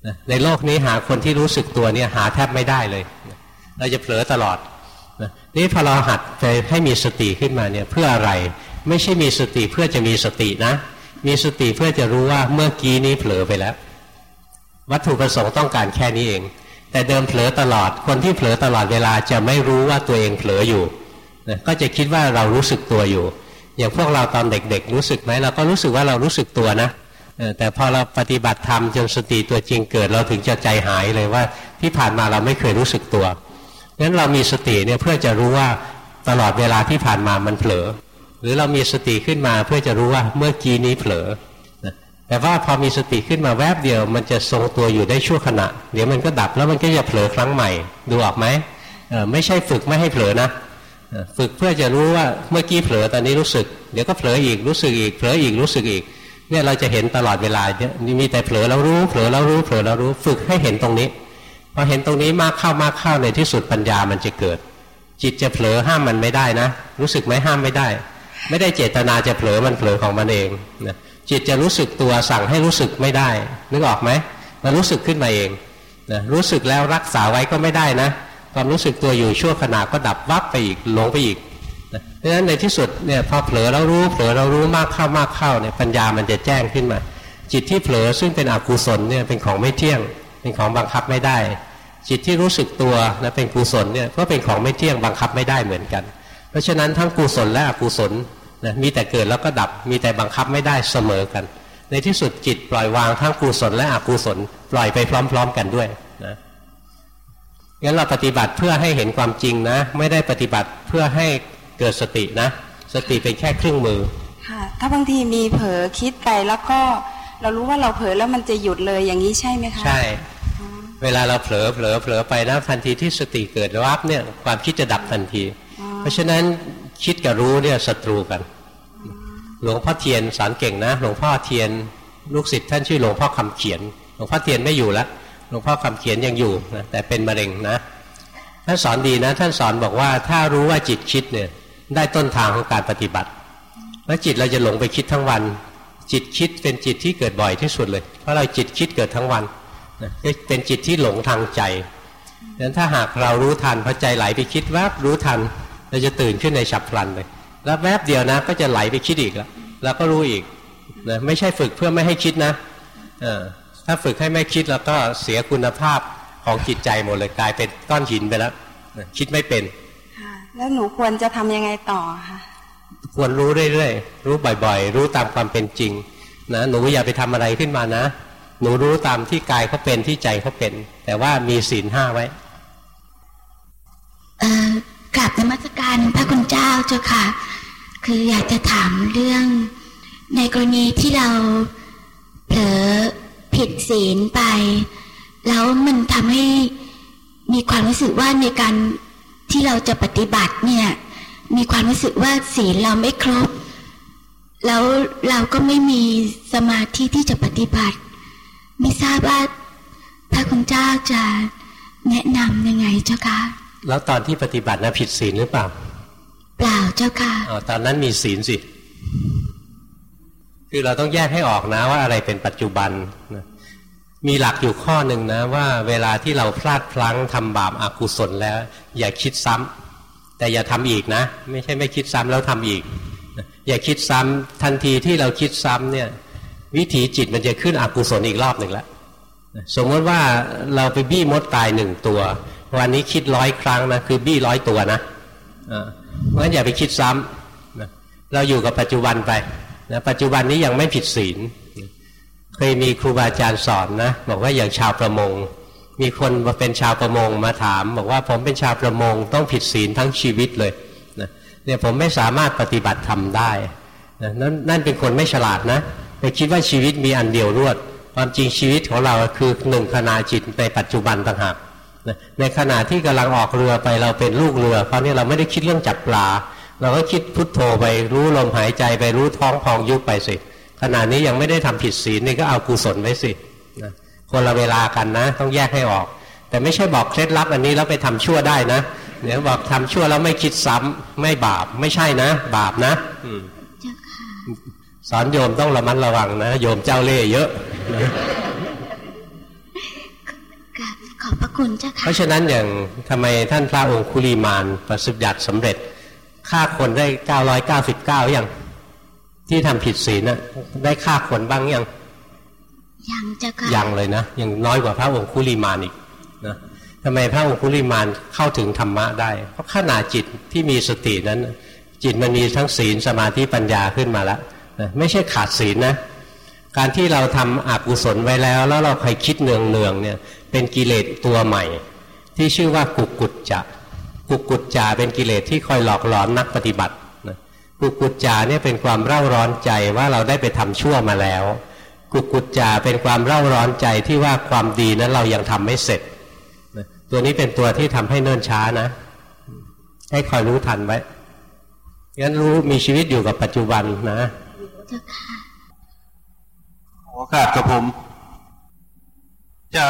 นะในโลกนี้หาคนที่รู้สึกตัวเนี่ยหาแทบไม่ได้เลยเราจะเผลอตลอด นี่พอเราหัดไปให้มีสติขึ้นมาเนี่ยเพื่ออะไร ไม่ใช่มีสติเพื่อจะมีสตินะ มีสติเพื่อจะรู้ว่าเมื่อกี้นี้เผลอไปแล้ว วัตถุประสงค์ต้องการแค่นี้เอง แต่เดิมเผลอตลอดคนที่เผลอตลอดเวลาจะไม่รู้ว่าตัวเองเผลออยู่ก็จะคิดว่าเรารู้สึกตัวอยู่ อย่างพวกเราตอนเด็กๆ รู้สึกไหมเราก็รู้สึกว่าเรารู้สึกตัวนะแต่พอเราปฏิบัติธรรมจนสติตัวจริงเกิดเราถึงจะใจหายเลยว่าที่ผ่านมาเราไม่เคยรู้สึกตัว งั้นเรามีสติเนี่ยเพื่อจะรู้ว่าตลอดเวลาที่ผ่านมามันเผลอ หรือเรามีสติขึ้นมาเพื่อจะรู้ว่าเมื่อกี้นี้เผลอแต่ว่าพอมีสติขึ้นมาแวบเดียวมันจะทรงตัวอยู่ได้ชั่วขณะ เดี๋ยวมันก็ดับแล้วมันก็จะเผลอครั้งใหม่ ดูออกไหมไม่ใช่ฝึกไม่ให้เผลอนะฝึกเพื่อจะรู้ว่าเมื่อกี้เผลอตอนนี้รู้สึก เดี๋ยวก็เผลออีกรู้สึกอีกเผลออีกรู้สึกอีกเนี่ยเราจะเห็นตลอดเวลาเนี่ยมีแต่เผลอแล้วรู้เผลอแล้วรู้เผลอแล้วรู้ ฝึกให้เห็นตรงนี้ อเห็นตรงนี้มากเข้ามากเข้าในที่สุดปัญญามันจะเกิด จิตจะเผลอห้ามมันไม่ได้นะ รู้สึกไหมห้ามไม่ได้ ไม่ได้เจตนาจะเผลอมันเผลอของมันเองนะจิตจะรู้สึกตัวสั่งให้รู้สึกไม่ได้ นึกออกไหมมันรู้สึกขึ้นมาเองนะรู้สึกแล้วรักษาไว้ก็ไม่ได้นะความรู้สึกตัวอยู่ชั่วขณะก็ดับวับไปอีกหลงไปอีกเพราะฉะนั้นในที่สุดเนี่ยพอเผลอเรารู้เผลอเรารู้มากเข้ามากเข้าเนี่ยปัญญามันจะแจ้งขึ้นมา จิตที่เผลอซึ่งเป็นอกุศลเนี่ยเป็นของไม่เที่ยง เป็นของบังคับไม่ได้ จิตที่รู้สึกตัวนะเป็นกุศลเนี่ยก็เป็นของไม่เที่ยงบังคับไม่ได้เหมือนกัน เพราะฉะนั้นทั้งกุศลและอกุศลนะมีแต่เกิดแล้วก็ดับมีแต่บังคับไม่ได้เสมอกัน ในที่สุดจิตปล่อยวางทั้งกุศลและอกุศลปล่อยไปพร้อม ๆ กันด้วยนะงั้นเราปฏิบัติเพื่อให้เห็นความจริงนะ ไม่ได้ปฏิบัติเพื่อให้เกิดสตินะ สติเป็นแค่เครื่องมือค่ะถ้าบางทีมีเผลอคิดไปแล้วก็เรารู้ว่าเราเผลอแล้วมันจะหยุดเลยอย่างนี้ใช่ไหมคะใช่ เวลาเราเผลอเผลอเผลอไปนะทันทีที่สติเกิดวับเนี่ยความคิดจะดับทันที เพราะฉะนั้นคิดกับรู้เนี่ยศัตรูกัน หลวงพ่อเทียนสอนเก่งนะ หลวงพ่อเทียนลูกศิษย์ท่านชื่อหลวงพ่อคำเขียน หลวงพ่อเทียนไม่อยู่แล้วหลวงพ่อคำเขียนยังอยู่นะแต่เป็นมะเร็งนะท่านสอนดีนะ ท่านสอนบอกว่าถ้ารู้ว่าจิตคิดเนี่ยได้ต้นทางของการปฏิบัติ แล้วจิตเราจะหลงไปคิดทั้งวัน จิตคิดเป็นจิตที่เกิดบ่อยที่สุดเลย เพราะเราจิตคิดเกิดทั้งวัน นะเป็นจิตที่หลงทางใจดังนั้นถ้าหากเรารู้ทันพอใจไหลไปคิดแวบรู้ทันเราจะตื่นขึ้นในฉับพลันเลยแล้วแวบเดียวนะ ก็จะไหลไปคิดอีกแล้วแล้วก็รู้อีกนะไม่ใช่ฝึกเพื่อไม่ให้คิดนะถ้าฝึกให้ไม่คิดแล้วก็เสียคุณภาพของจิตใจหมดเลยกลายเป็นก้อนหินไปแล้วคิดไม่เป็นแล้วหนูควรจะทำยังไงต่อคะควรรู้เรื่อยๆรู้บ่อย ๆ รู้ตามความเป็นจริงนะหนูอย่าไปทำอะไรขึ้นมานะ หนูรู้ตามที่กายเขาเป็นที่ใจเขาเป็น แต่ว่ามีศีลห้าไว้กราบนมัสการพระคุณเจ้าเจ้าค่ะ คืออยากจะถามเรื่อง ในกรณีที่เราเผลอผิดศีลไป แล้วมันทำให้มีความรู้สึกว่าในการที่เราจะปฏิบัติเนี่ย มีความรู้สึกว่าศีลเราไม่ครบ แล้วเราก็ไม่มีสมาธิที่จะปฏิบัติ ไม่ทราบว่าพระคุณเจ้าจะแนะนำยังไงเจ้าคะแล้วตอนที่ปฏิบัตินะผิดศีลหรือเปล่า เปล่าเจ้าค่ะอ๋อตอนนั้นมีศีลสิ คือเราต้องแยกให้ออกนะว่าอะไรเป็นปัจจุบันนะมีหลักอยู่ข้อหนึ่งนะว่าเวลาที่เราพลาดพลั้งทำบาปอากุศลแล้ว อย่าคิดซ้ำแต่อย่าทำอีกนะ ไม่ใช่ไม่คิดซ้ำแล้วทำอีก อย่าคิดซ้ำทันทีที่เราคิดซ้ำเนี่ย วิถีจิตมันจะขึ้นอกุศลอีกรอบหนึ่งแล้วสมมติว่าเราไปบี้มดตายหนึ่งตัว วันนี้คิดร้อยครั้งนะคือบี้ร้อยตัวนะเพราะฉะนั้นอย่าไปคิดซ้ำเราอยู่กับปัจจุบันไปนะปัจจุบันนี้ยังไม่ผิดศีลเคยมีครูบาอาจารย์สอนนะบอกว่าอย่างชาวประมง มีคนมาเป็นชาวประมงมาถาม บอกว่าผมเป็นชาวประมงต้องผิดศีลทั้งชีวิตเลยเนี่ยผมไม่สามารถปฏิบัติทำได้นะนั่นนั่นเป็นคนไม่ฉลาดนะ ไปคิดว่าชีวิตมีอันเดียวรวด ความจริงชีวิตของเราคือหนึ่งขณะจิตในปัจจุบันต่างหากในขณะที่กำลังออกเรือไปเราเป็นลูกเรือเพราะนี่เราไม่ได้คิดเรื่องจับปลา เราก็คิดพุทโธไปรู้ลมหายใจไปรู้ท้องพองยุบไปสิขณะนี้ยังไม่ได้ทำผิดศีลนี่ก็เอากุศลไว้สิคนละเวลากันนะ ต้องแยกให้ออก แต่ไม่ใช่บอกเคล็ดลับอันนี้แล้วไปทำชั่วได้นะเดี๋ยวบอกทำชั่วแล้วไม่คิดซ้ำไม่บาปไม่ใช่นะ บาปนะ สอนโยมต้องระมัดระวังนะ โยมเจ้าเล่ห์เยอะขอบพระคุณเจ้าค่ะเพราะฉะนั้นอย่างทำไมท่านพระองคุลีมานประสิทธิ์ยัดสำเร็จฆ่าคนได้เก้าร้อยเก้าสิบเก้าอย่างที่ทำผิดศีลน่ะได้ฆ่าคนบ้างยังยังจะค่ะยังเลยนะยังน้อยกว่าพระองคุลีมานอีกนะทำไมพระองคุลีมานเข้าถึงธรรมะได้ เพราะขนาดจิตที่มีสตินั้น จิตมันมีทั้งศีลสมาธิปัญญาขึ้นมาแล้ว นะไม่ใช่ขาดศีลนะ การที่เราทำอกุศลไว้แล้ว แล้วเราคอยคิดเนืองเนืองเนี่ยเป็นกิเลสตัวใหม่ ที่ชื่อว่ากุกุจจะกุกุจจาเป็นกิเลสที่คอยหลอกหลอนนักปฏิบัติกุกุจจาเนี่ยเป็นความเร่าร้อนใจว่าเราได้ไปทำชั่วมาแล้ว กุกุจจาเป็นความเร่าร้อนใจที่ว่าความดีนั้นเรายังทำไม่เสร็จตัวนี้เป็นตัวที่ทำให้เนิ่นช้านะ ให้คอยรู้ทันไว้งั้นรู้มีชีวิตอยู่กับปัจจุบันนะ โอกาสกับผม จะ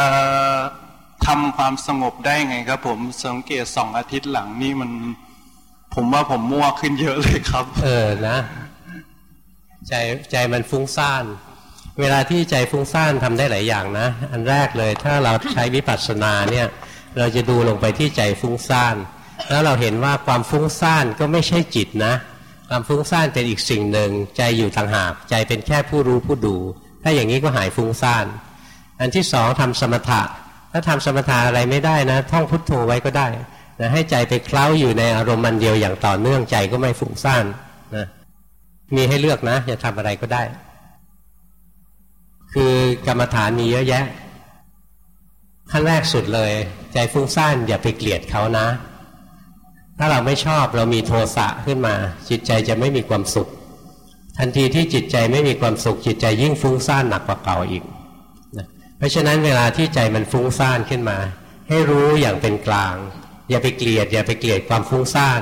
ทำความสงบได้ไงครับผม สังเกตสองอาทิตย์หลังนี่มัน ผมว่าผมมั่วขึ้นเยอะเลยครับ เออนะ ใจใจมันฟุ้งซ่านเเวลาที่ใจฟุ้งซ่านทำได้หลายอย่างนะ อันแรกเลย ถ้าเราใช้วิปัสสนาเนี่ย เราจะดูลงไปที่ใจฟุ้งซ่าน แล้วเราเห็นว่าความฟุ้งซ่านก็ไม่ใช่จิตนะ ความฟุ้งซ่านเป็นอีกสิ่งหนึ่งใจอยู่ต่างหากใจเป็นแค่ผู้รู้ผู้ดู ถ้าอย่างนี้ก็หายฟุ้งซ่าน อันที่สองทำสมถะ ถ้าทำสมถะอะไรไม่ได้นะ ท่องพุทโธไว้ก็ได้นะให้ใจไปเคล้าอยู่ในอารมณ์มันเดียวอย่างต่อเนื่องใจก็ไม่ฟุ้งซ่านนะมีให้เลือกนะจะทำอะไรก็ได้ คือกรรมฐานมีเยอะแยะขั้นแรกสุดเลย ใจฟุ้งซ่านอย่าไปเกลียดเขานะ ถ้าเราไม่ชอบเรามีโทสะขึ้นมา จิตใจจะไม่มีความสุข ทันทีที่จิตใจไม่มีความสุข จิตใจยิ่งฟุ้งซ่านหนักกว่าเก่าอีกนะเพราะฉะนั้นเวลาที่ใจมันฟุ้งซ่านขึ้นมา ให้รู้อย่างเป็นกลาง อย่าไปเกลียด อย่าไปเกลียดความฟุ้งซ่าน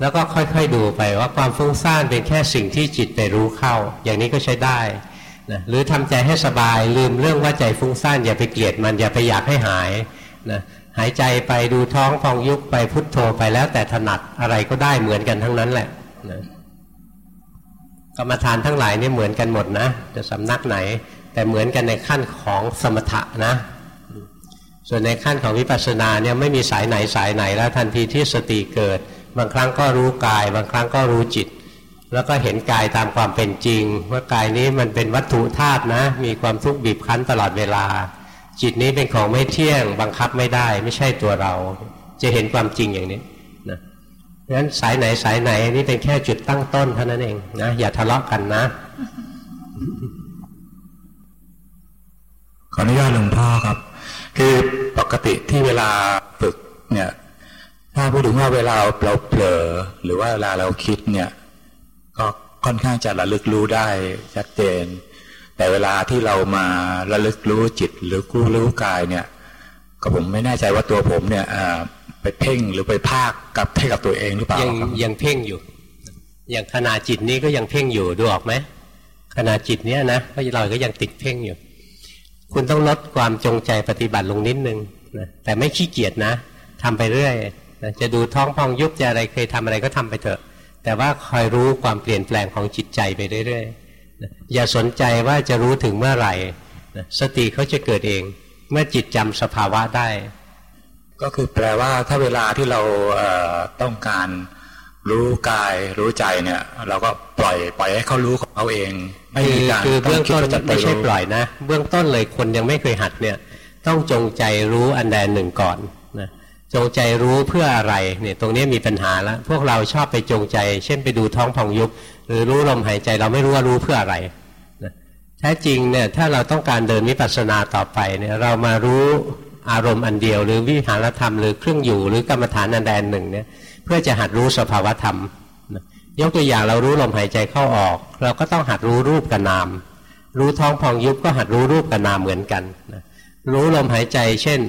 แล้วก็ค่อยๆดูไปว่าความฟุ้งซ่านเป็นแค่สิ่งที่จิตไปรู้เข้า อย่างนี้ก็ใช้ได้นะหรือทำใจให้สบายลืมเรื่องว่าใจฟุ้งซ่านอย่าไปเกลียดมันอย่าไปอยากให้หายนะ หายใจไปดูท้องพองยุบไปพุทโธไปแล้วแต่ถนัดอะไรก็ได้เหมือนกันทั้งนั้นแหละนะกรรมฐานทั้งหลายนี่เหมือนกันหมดนะจะสำนักไหน แต่เหมือนกันในขั้นของสมถะนะ ส่วนในขั้นของวิปัสสนาเนี่ยไม่มีสายไหนสายไหนแล้วทันทีที่สติเกิด บางครั้งก็รู้กาย บางครั้งก็รู้จิต แล้วก็เห็นกายตามความเป็นจริง ว่ากายนี้มันเป็นวัตถุธาตุนะ มีความทุกข์บีบคั้นตลอดเวลา จิตนี้เป็นของไม่เที่ยง บังคับไม่ได้ ไม่ใช่ตัวเรา จะเห็นความจริงอย่างนี้นะเพราะฉะนั้นสายไหนสายไหนนี่เป็นแค่จุดตั้งต้นเท่านั้นเองนะอย่าทะเลาะกันนะ ขออนุญาตหลวงพ่อครับ คือปกติที่เวลาฝึกเนี่ย ถ้าพูดถึงว่าเวลาเราเผลอหรือว่าเวลาเราคิดเนี่ย ก็ค่อนข้างจะระลึกรู้ได้ชัดเจน แต่เวลาที่เรามาระลึกรู้จิตหรือกู้รู้กายเนี่ย ก็ผมไม่แน่ใจว่าตัวผมเนี่ยไปเพ่งหรือไปภาคกับให้กับตัวเองหรือเปล่ายังยังเพ่งอยู่ อย่างขณะจิตนี้ก็ยังเพ่งอยู่ดูออกไหมขณะจิตเนี้ยนะก็เราก็ยังติดเพ่งอยู่ คุณต้องลดความจงใจปฏิบัติลงนิดนึงนะแต่ไม่ขี้เกียจนะทำไปเรื่อยจะดูท้องพองยุบจะอะไรเคยทำอะไรก็ทำไปเถอะ แต่ว่าคอยรู้ความเปลี่ยนแปลงของจิตใจไปเรื่อยๆ อย่าสนใจว่าจะรู้ถึงเมื่อไหร่สติเขาจะเกิดเอง เมื่อจิตจำสภาวะได้ ก็คือแปลว่าถ้าเวลาที่เราต้องการรู้กายรู้ใจเนี่ย เราก็ปล่อยปล่อยให้เขารู้ของเขาเอง ไม่มีการคือเบื้องต้นไม่ใช่ปล่อยนะ เบื้องต้นเลยคนยังไม่เคยหัดเนี่ย ต้องจงใจรู้อันใดหนึ่งก่อนนะจงใจรู้เพื่ออะไรเนี่ยตรงนี้มีปัญหาแล้ว พวกเราชอบไปจงใจ เช่นไปดูท้องพองยุบ หรือรู้ลมหายใจเราไม่รู้ว่ารู้เพื่ออะไรแท้จริงเนี่ยถ้าเราต้องการเดินวิปัสสนาต่อไปเนี่ยเรามารู้อารมณ์อันเดียว หรือวิหารธรรมหรือเครื่องอยู่หรือกรรมฐานอันใดหนึ่งเนี่ยเพื่อจะหัดรู้สภาวธรรมยกตัวอย่างเรารู้ลมหายใจเข้าออก เราก็ต้องหัดรู้รูปกับนาม รู้ท้องพองยุบก็หัดรู้รูปกับนามเหมือนกันรู้ลมหายใจ เช่น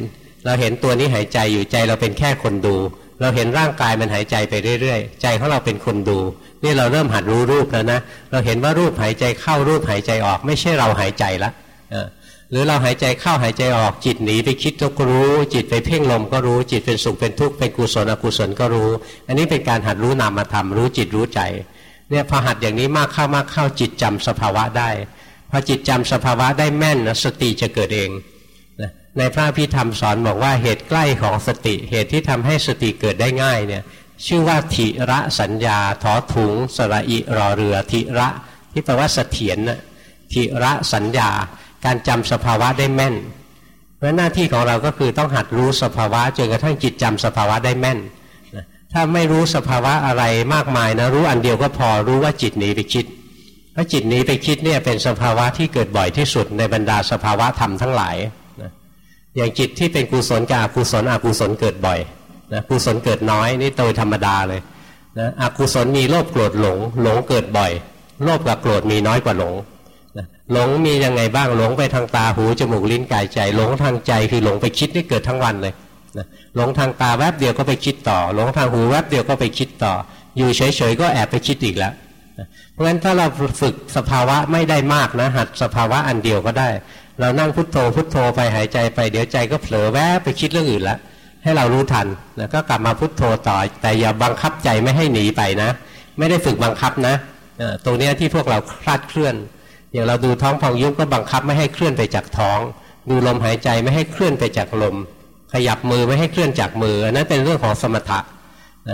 เราเห็นตัวนี้หายใจอยู่ใจเราเป็นแค่คนดู เราเห็นร่างกายมันหายใจไปเรื่อยๆ ใจของเราเป็นคนดู นี่เราเริ่มหัดรู้รูปแล้วนะ เราเห็นว่ารูปหายใจเข้ารูปหายใจออก ไม่ใช่เราหายใจละหรือเราหายใจเข้าหายใจออกจิตหนีไปคิดก็รู้ จิตไปเพ่งลมก็รู้จิตเป็นสุขเป็นทุกข์เป็นกุศลอกุศลก็รู้ อันนี้เป็นการหัดรู้นามธรรมรู้จิตรู้ใจเนี่ยพอหัดอย่างนี้มากเข้ามากเข้าจิตจำสภาวะได้พอจิตจำสภาวะได้แม่นนะสติจะเกิดเอง ในพระพิธรรมสอนบอกว่าเหตุใกล้ของสติ เหตุที่ทำให้สติเกิดได้ง่ายเนี่ยชื่อว่าทิระสัญญาถอถุงสระอิรอเรือทิระที่แปลว่าเสถียรนะทิระสัญญา การจำสภาวะได้แม่นเพราะหน้าที่ของเราก็คือต้องหัดรู้สภาวะจนกระทั่งจิตจำสภาวะได้แม่นถ้าไม่รู้สภาวะอะไรมากมายนะรู้อันเดียวก็พอรู้ว่าจิตหนีไปคิดเพราะจิตหนีไปคิดเนี่ยเป็นสภาวะที่เกิดบ่อยที่สุดในบรรดาสภาวะธรรมทั้งหลาย อย่างจิตที่เป็นกุศลกับอกุศลอกุศลเกิดบ่อยนะกุศลเกิดน้อยนี่โดยธรรมดาเลยนะอกุศลมีโลภโกรธหลง หลงเกิดบ่อย โลภกับโกรธมีน้อยกว่าหลงนะหลงมียังไงบ้างหลงไปทางตาหูจมูกลิ้นกายใจ หลงทางใจคือหลงไปคิดนี่เกิดทั้งวันเลยนะหลงทางตาแวบเดียวก็ไปคิดต่อ หลงทางหูแวบเดียวก็ไปคิดต่อ อยู่เฉยๆก็แอบไปคิดอีกแล้วเพราะฉะนั้นถ้าเราฝึกสภาวะไม่ได้มากนะหัดสภาวะอันเดียวก็ได้ เรานั่งพุทโธพุทโธไปหายใจไปเดี๋ยวใจก็เผลอแวบไปคิดเรื่องอื่นละให้เรารู้ทันแล้วก็กลับมาพุทโธต่อ แต่อย่าบังคับใจไม่ให้หนีไปนะ ไม่ได้ฝึกบังคับนะตรงนี้ที่พวกเราคลาดเคลื่อน อย่างเราดูท้องพองยุบก็บังคับไม่ให้เคลื่อนไปจากท้อง ดูลมหายใจไม่ให้เคลื่อนไปจากลม ขยับมือไม่ให้เคลื่อนจากมืออันนั้นเป็นเรื่องของสมถะ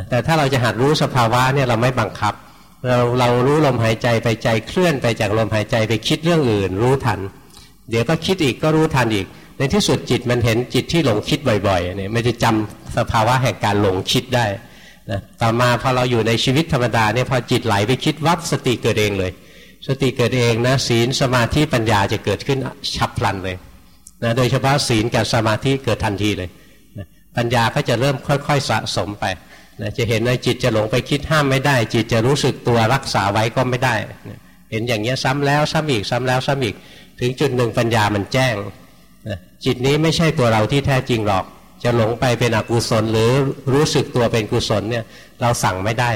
แต่ถ้าเราจะหัดรู้สภาวะเนี่ยเราไม่บังคับ เราเรารู้ลมหายใจไปใจเคลื่อนไปจากลมหายใจไปคิดเรื่องอื่น รู้ทัน เดี๋ยวก็คิดอีกก็รู้ทันอีก ในที่สุดจิตมันเห็นจิตที่หลงคิดบ่อยๆเนี่ยมันจะจำสภาวะแห่งการหลงคิดได้นะต่อมาพอเราอยู่ในชีวิตธรรมดาเนี่ยพอจิตไหลไปคิดวับสติเกิดเองเลย สติเกิดเองนะศีลสมาธิปัญญาจะเกิดขึ้นฉับพลันเลยนะโดยเฉพาะศีลกับสมาธิเกิดทันทีเลยนะปัญญาก็จะเริ่มค่อยๆสะสมไปนะจะเห็นว่าจิตจะหลงไปคิดห้ามไม่ได้ จิตจะรู้สึกตัวรักษาไว้ก็ไม่ได้นะเห็นอย่างเงี้ยซ้ำแล้วซ้ำอีกซ้ำแล้วซ้ำอีก ถึงจุดหนึ่งปัญญามันแจ้งจิตนี้ไม่ใช่ตัวเราที่แท้จริงหรอก จะหลงไปเป็นอกุศลหรือรู้สึกตัวเป็นกุศลเนี่ยเราสั่งไม่ได้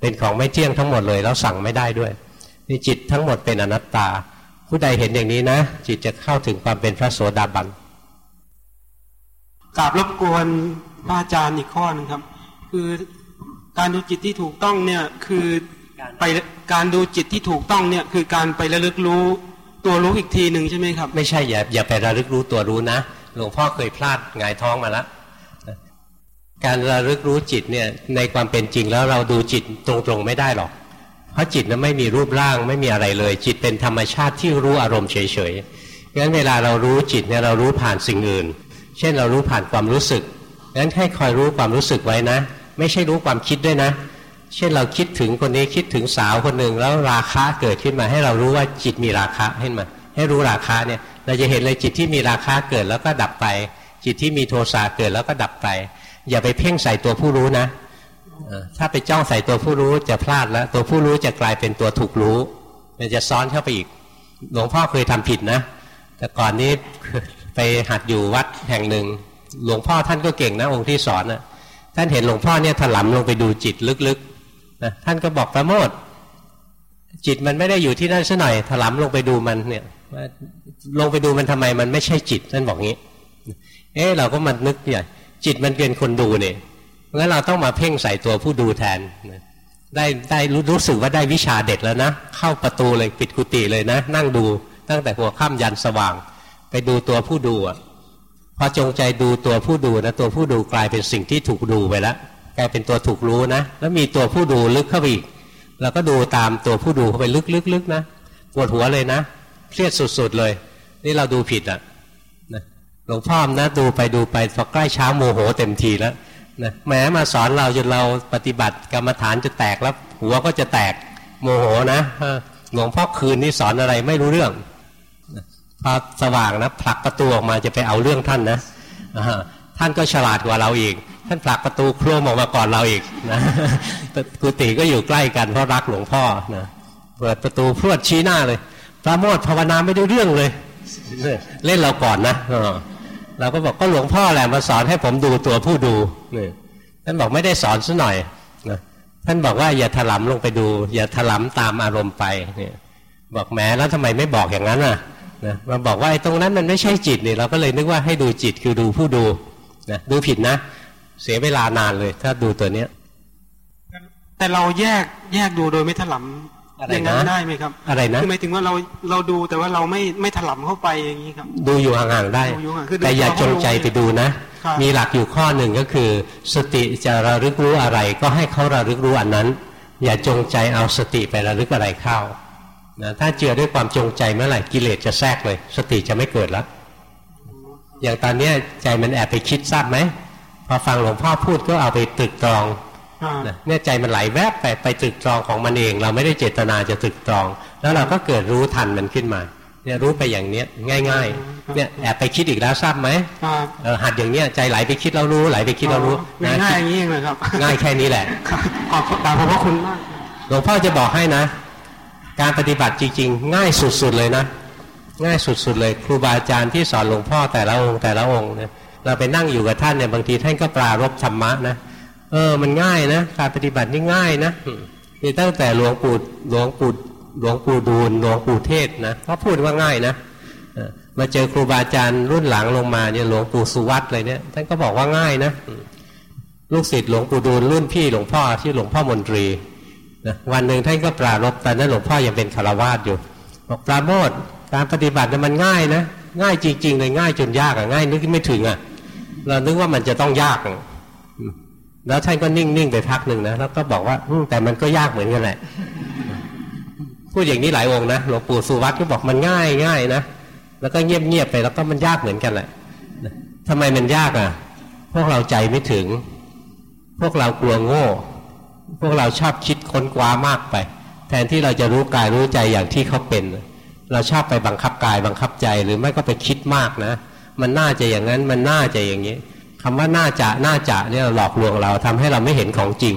เป็นของไม่เที่ยงทั้งหมดเลยเราสั่งไม่ได้ด้วยนี่จิตทั้งหมดเป็นอนัตตา ผู้ใดเห็นอย่างนี้นะ จิตจะเข้าถึงความเป็นพระโสดาบันกราบรบกวนพระอาจารย์อีกข้อนึงครับ คือการดูจิตที่ถูกต้องเนี่ยคือไปการดูจิตที่ถูกต้องเนี่ยคือการไประลึกรู้ ตัวรู้อีกทีหนึ่งใช่ไหมครับ ไม่ใช่อย่าอย่าไประลึกรู้ตัวรู้นะหลวงพ่อเคยพลาดหงายท้องมาแล้วการระลึกรู้จิตเนี่ยในความเป็นจริงแล้วเราดูจิตตรงๆไม่ได้หรอก เพราะจิตนั้นไม่มีรูปร่างไม่มีอะไรเลย จิตเป็นธรรมชาติที่รู้อารมณ์เฉยๆงั้นเวลาเรารู้จิตเนี่ยเรารู้ผ่านสิ่งอื่น เช่นเรารู้ผ่านความรู้สึกงั้นให้คอยรู้ความรู้สึกไว้นะ ไม่ใช่รู้ความคิดด้วยนะ เช่นเราคิดถึงคนนี้คิดถึงสาวคนหนึ่งแล้วราคะเกิดขึ้นมา ให้เรารู้ว่าจิตมีราคะขึ้นมา ให้รู้ราคะเนี่ย เราจะเห็นเลยจิตที่มีราคะเกิดแล้วก็ดับไป จิตที่มีโทสะเกิดแล้วก็ดับไป อย่าไปเพ่งใส่ตัวผู้รู้นะถ้าไปจ้องใส่ตัวผู้รู้จะพลาดแล้ว ตัวผู้รู้จะกลายเป็นตัวถูกรู้ มันจะซ้อนเข้าไปอีก หลวงพ่อเคยทำผิดนะ แต่ก่อนนี้ไปหัดอยู่วัดแห่งหนึ่ง หลวงพ่อท่านก็เก่งนะองค์ที่สอนนะท่านเห็นหลวงพ่อเนี่ยถลำลงไปดูจิตลึกๆ นะท่านก็บอกประโมทจิตมันไม่ได้อยู่ที่นั่นซะหน่อยถลำลงไปดูมันเนี่ยลงไปดูมันทำไมมันไม่ใช่จิตท่านบอกงี้ เอ๊เราก็มานึกใหญ่จิตมันเป็นคนดูเนี่ยงั้นเราต้องมาเพ่งใส่ตัวผู้ดูแทนได้ได้รู้สึกว่าได้วิชาเด็ดแล้วนะ เข้าประตูเลยปิดกุฏิเลยนะ นั่งดูตั้งแต่หัวค่ำยันสว่าง ไปดูตัวผู้ดูอะพอจงใจดูตัวผู้ดูนะตัวผู้ดูกลายเป็นสิ่งที่ถูกดูไปแล้ว กลายเป็นตัวถูกรู้นะ แล้วมีตัวผู้ดูลึกเข้าไปอีกเราก็ดูตามตัวผู้ดูเข้าไปลึกๆๆนะปวดหัวเลยนะเครียดสุดๆเลย นี่เราดูผิดอะนะหลวงพ่อนะดูไปดูไปพอใกล้เช้าโมโหเต็มทีแล้วนะแม้มาสอนเราจนเราปฏิบัติกรรมฐานจะแตกแล้ว หัวก็จะแตกโมโหนะหลวงพ่อคืนนี้สอนอะไรไม่รู้เรื่องพอสว่างนะผลักประตูออกมาจะไปเอาเรื่องท่านนะท่านก็ฉลาดกว่าเราอีก ท่านผลักประตูโครมออกมาก่อนเราอีกนะกุฏิก็อยู่ใกล้กันเพราะรักหลวงพ่อนะเปิดประตูพรวดชี้หน้าเลยพระโมทภาวนาไม่ได้เรื่องเลย เล่นเราก่อนนะเราก็บอกก็หลวงพ่อแหละมาสอนให้ผมดูตัวผู้ดูนี่ท่านบอกไม่ได้สอนซะหน่อยนะท่านบอกว่าอย่าถลำลงไปดู อย่าถลำตามอารมณ์ไปเนี่ยบอกแม้แล้วทำไมไม่บอกอย่างนั้นอะนะมาบอกว่าไอ้ตรงนั้นมันไม่ใช่จิตนี่เราก็เลยนึกว่าให้ดูจิตคือดูผู้ดูนะดูผิดนะ เสียเวลานานเลย ถ้าดูตัวเนี้ย แต่เราแยกแยกดูโดยไม่ถลำอย่างนั้นได้ไหมครับ อะไรนะคือหมายถึงว่าเราเราดูแต่ว่าเราไม่ไม่ถลำเข้าไปอย่างนี้ครับ ดูอยู่ห่างๆได้ แต่อย่าจงใจไปดูนะ มีหลักอยู่ข้อหนึ่งก็คือ สติจะระลึกรู้อะไร ก็ให้เขาระลึกรู้อันนั้น อย่าจงใจเอาสติไประลึกอะไรเข้านะถ้าเจือด้วยความจงใจเมื่อไหร่กิเลสจะแทรกเลย สติจะไม่เกิดแล้วอย่างตอนนี้ใจมันแอบไปคิดทราบไหม พอฟังหลวงพ่อพูดก็เอาไปตึกตรองเนี่ยใจมันไหลแวบไปไปตึกตรองของมันเอง เราไม่ได้เจตนาจะตึกตรอง แล้วเราก็เกิดรู้ทันมันขึ้นมาเนี่ยรู้ไปอย่างเนี้ยง่ายๆเนี่ยแอบไปคิดอีกแล้วทราบไหมหัดอย่างเนี้ยใจไหลไปคิดเรารู้ไหลไปคิดเรารู้ง่ายอย่างนี้เลยครับง่ายแค่นี้แหละขอบขอบพระคุณมากหลวงพ่อจะบอกให้นะ การปฏิบัติจริง ๆ ง่ายสุดๆเลยนะ ง่ายสุดๆเลย ครูบาอาจารย์ที่สอนหลวงพ่อแต่ละองค์แต่ละองค์เนี่ย เราไปนั่งอยู่กับท่านเนี่ยบางทีท่านก็ปรารบธรรมะนะเออมันง่ายนะการปฏิบัตินี่ง่ายนะนี่ตั้งแต่หลวงปู่หลวงปู่หลวงปู่ดูลหลวงปู่เทศนะเขาพูดว่าง่ายนะมาเจอครูบาอาจารย์รุ่นหลังลงมาเนี่ยหลวงปู่สุวัตเลยเนี่ยท่านก็บอกว่าง่ายนะลูกศิษย์หลวงปู่ดูลรุ่นพี่หลวงพ่อที่หลวงพ่อมนตรีนะวันหนึ่งท่านก็ปรารบตอนนั้นหลวงพ่อยังเป็นคารวาสอยู่บอกปราโมทการปฏิบัติมันง่ายนะง่ายจริง ๆ เลยง่ายจนยากอะง่ายนึกไม่ถึงอะ เรานึกว่ามันจะต้องยาก แล้วท่านก็นิ่งๆไปพักหนึ่งนะแล้วก็บอกว่าแต่มันก็ยากเหมือนกันแหละพูดอย่างนี้หลายองค์นะหลวงปู่สุวัตก็บอกมันง่ายง่ายนะแล้วก็เงียบๆไปแล้วก็มันยากเหมือนกันแหละทำไมมันยากอะ พวกเราใจไม่ถึง พวกเรากลัวโง่ พวกเราชอบคิดค้นคว้ามากไป แทนที่เราจะรู้กายรู้ใจอย่างที่เขาเป็น เราชอบไปบังคับกายบังคับใจหรือไม่ก็ไปคิดมากนะ มันน่าจะอย่างนั้นมันน่าจะอย่างนี้คำว่าน่าจะน่าจะเนี่ยหลอกลวงเราทำให้เราไม่เห็นของจริง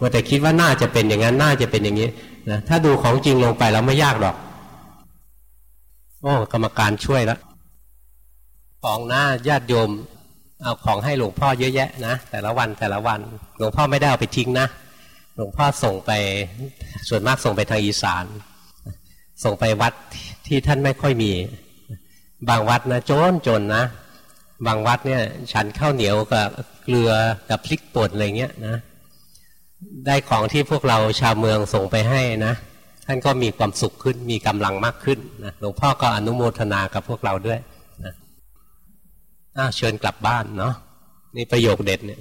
ว่าแต่คิดว่าน่าจะเป็นอย่างนั้นน่าจะเป็นอย่างนี้นะถ้าดูของจริงลงไปแล้วไม่ยากหรอกโอ้กรรมการช่วยแล้วของหน้าญาติโยมเอาของให้หลวงพ่อเยอะแยะนะแต่ละวันแต่ละวัน หลวงพ่อไม่ได้เอาไปทิ้งนะ หลวงพ่อส่งไปส่วนมากส่งไปทางอีสาน ส่งไปวัดที่ท่านไม่ค่อยมี บางวัดนะจนจนนะ บางวัดเนี่ยฉันข้าวเหนียวกับเกลือกับพริกป่นอะไรเงี้ยนะ ได้ของที่พวกเราชาวเมืองส่งไปให้นะ ท่านก็มีความสุขขึ้นมีกำลังมากขึ้นนะหลวงพ่อก็อนุโมทนากับพวกเราด้วยนะเชิญกลับบ้านเนาะนี่ประโยคเด็ดเนี่ย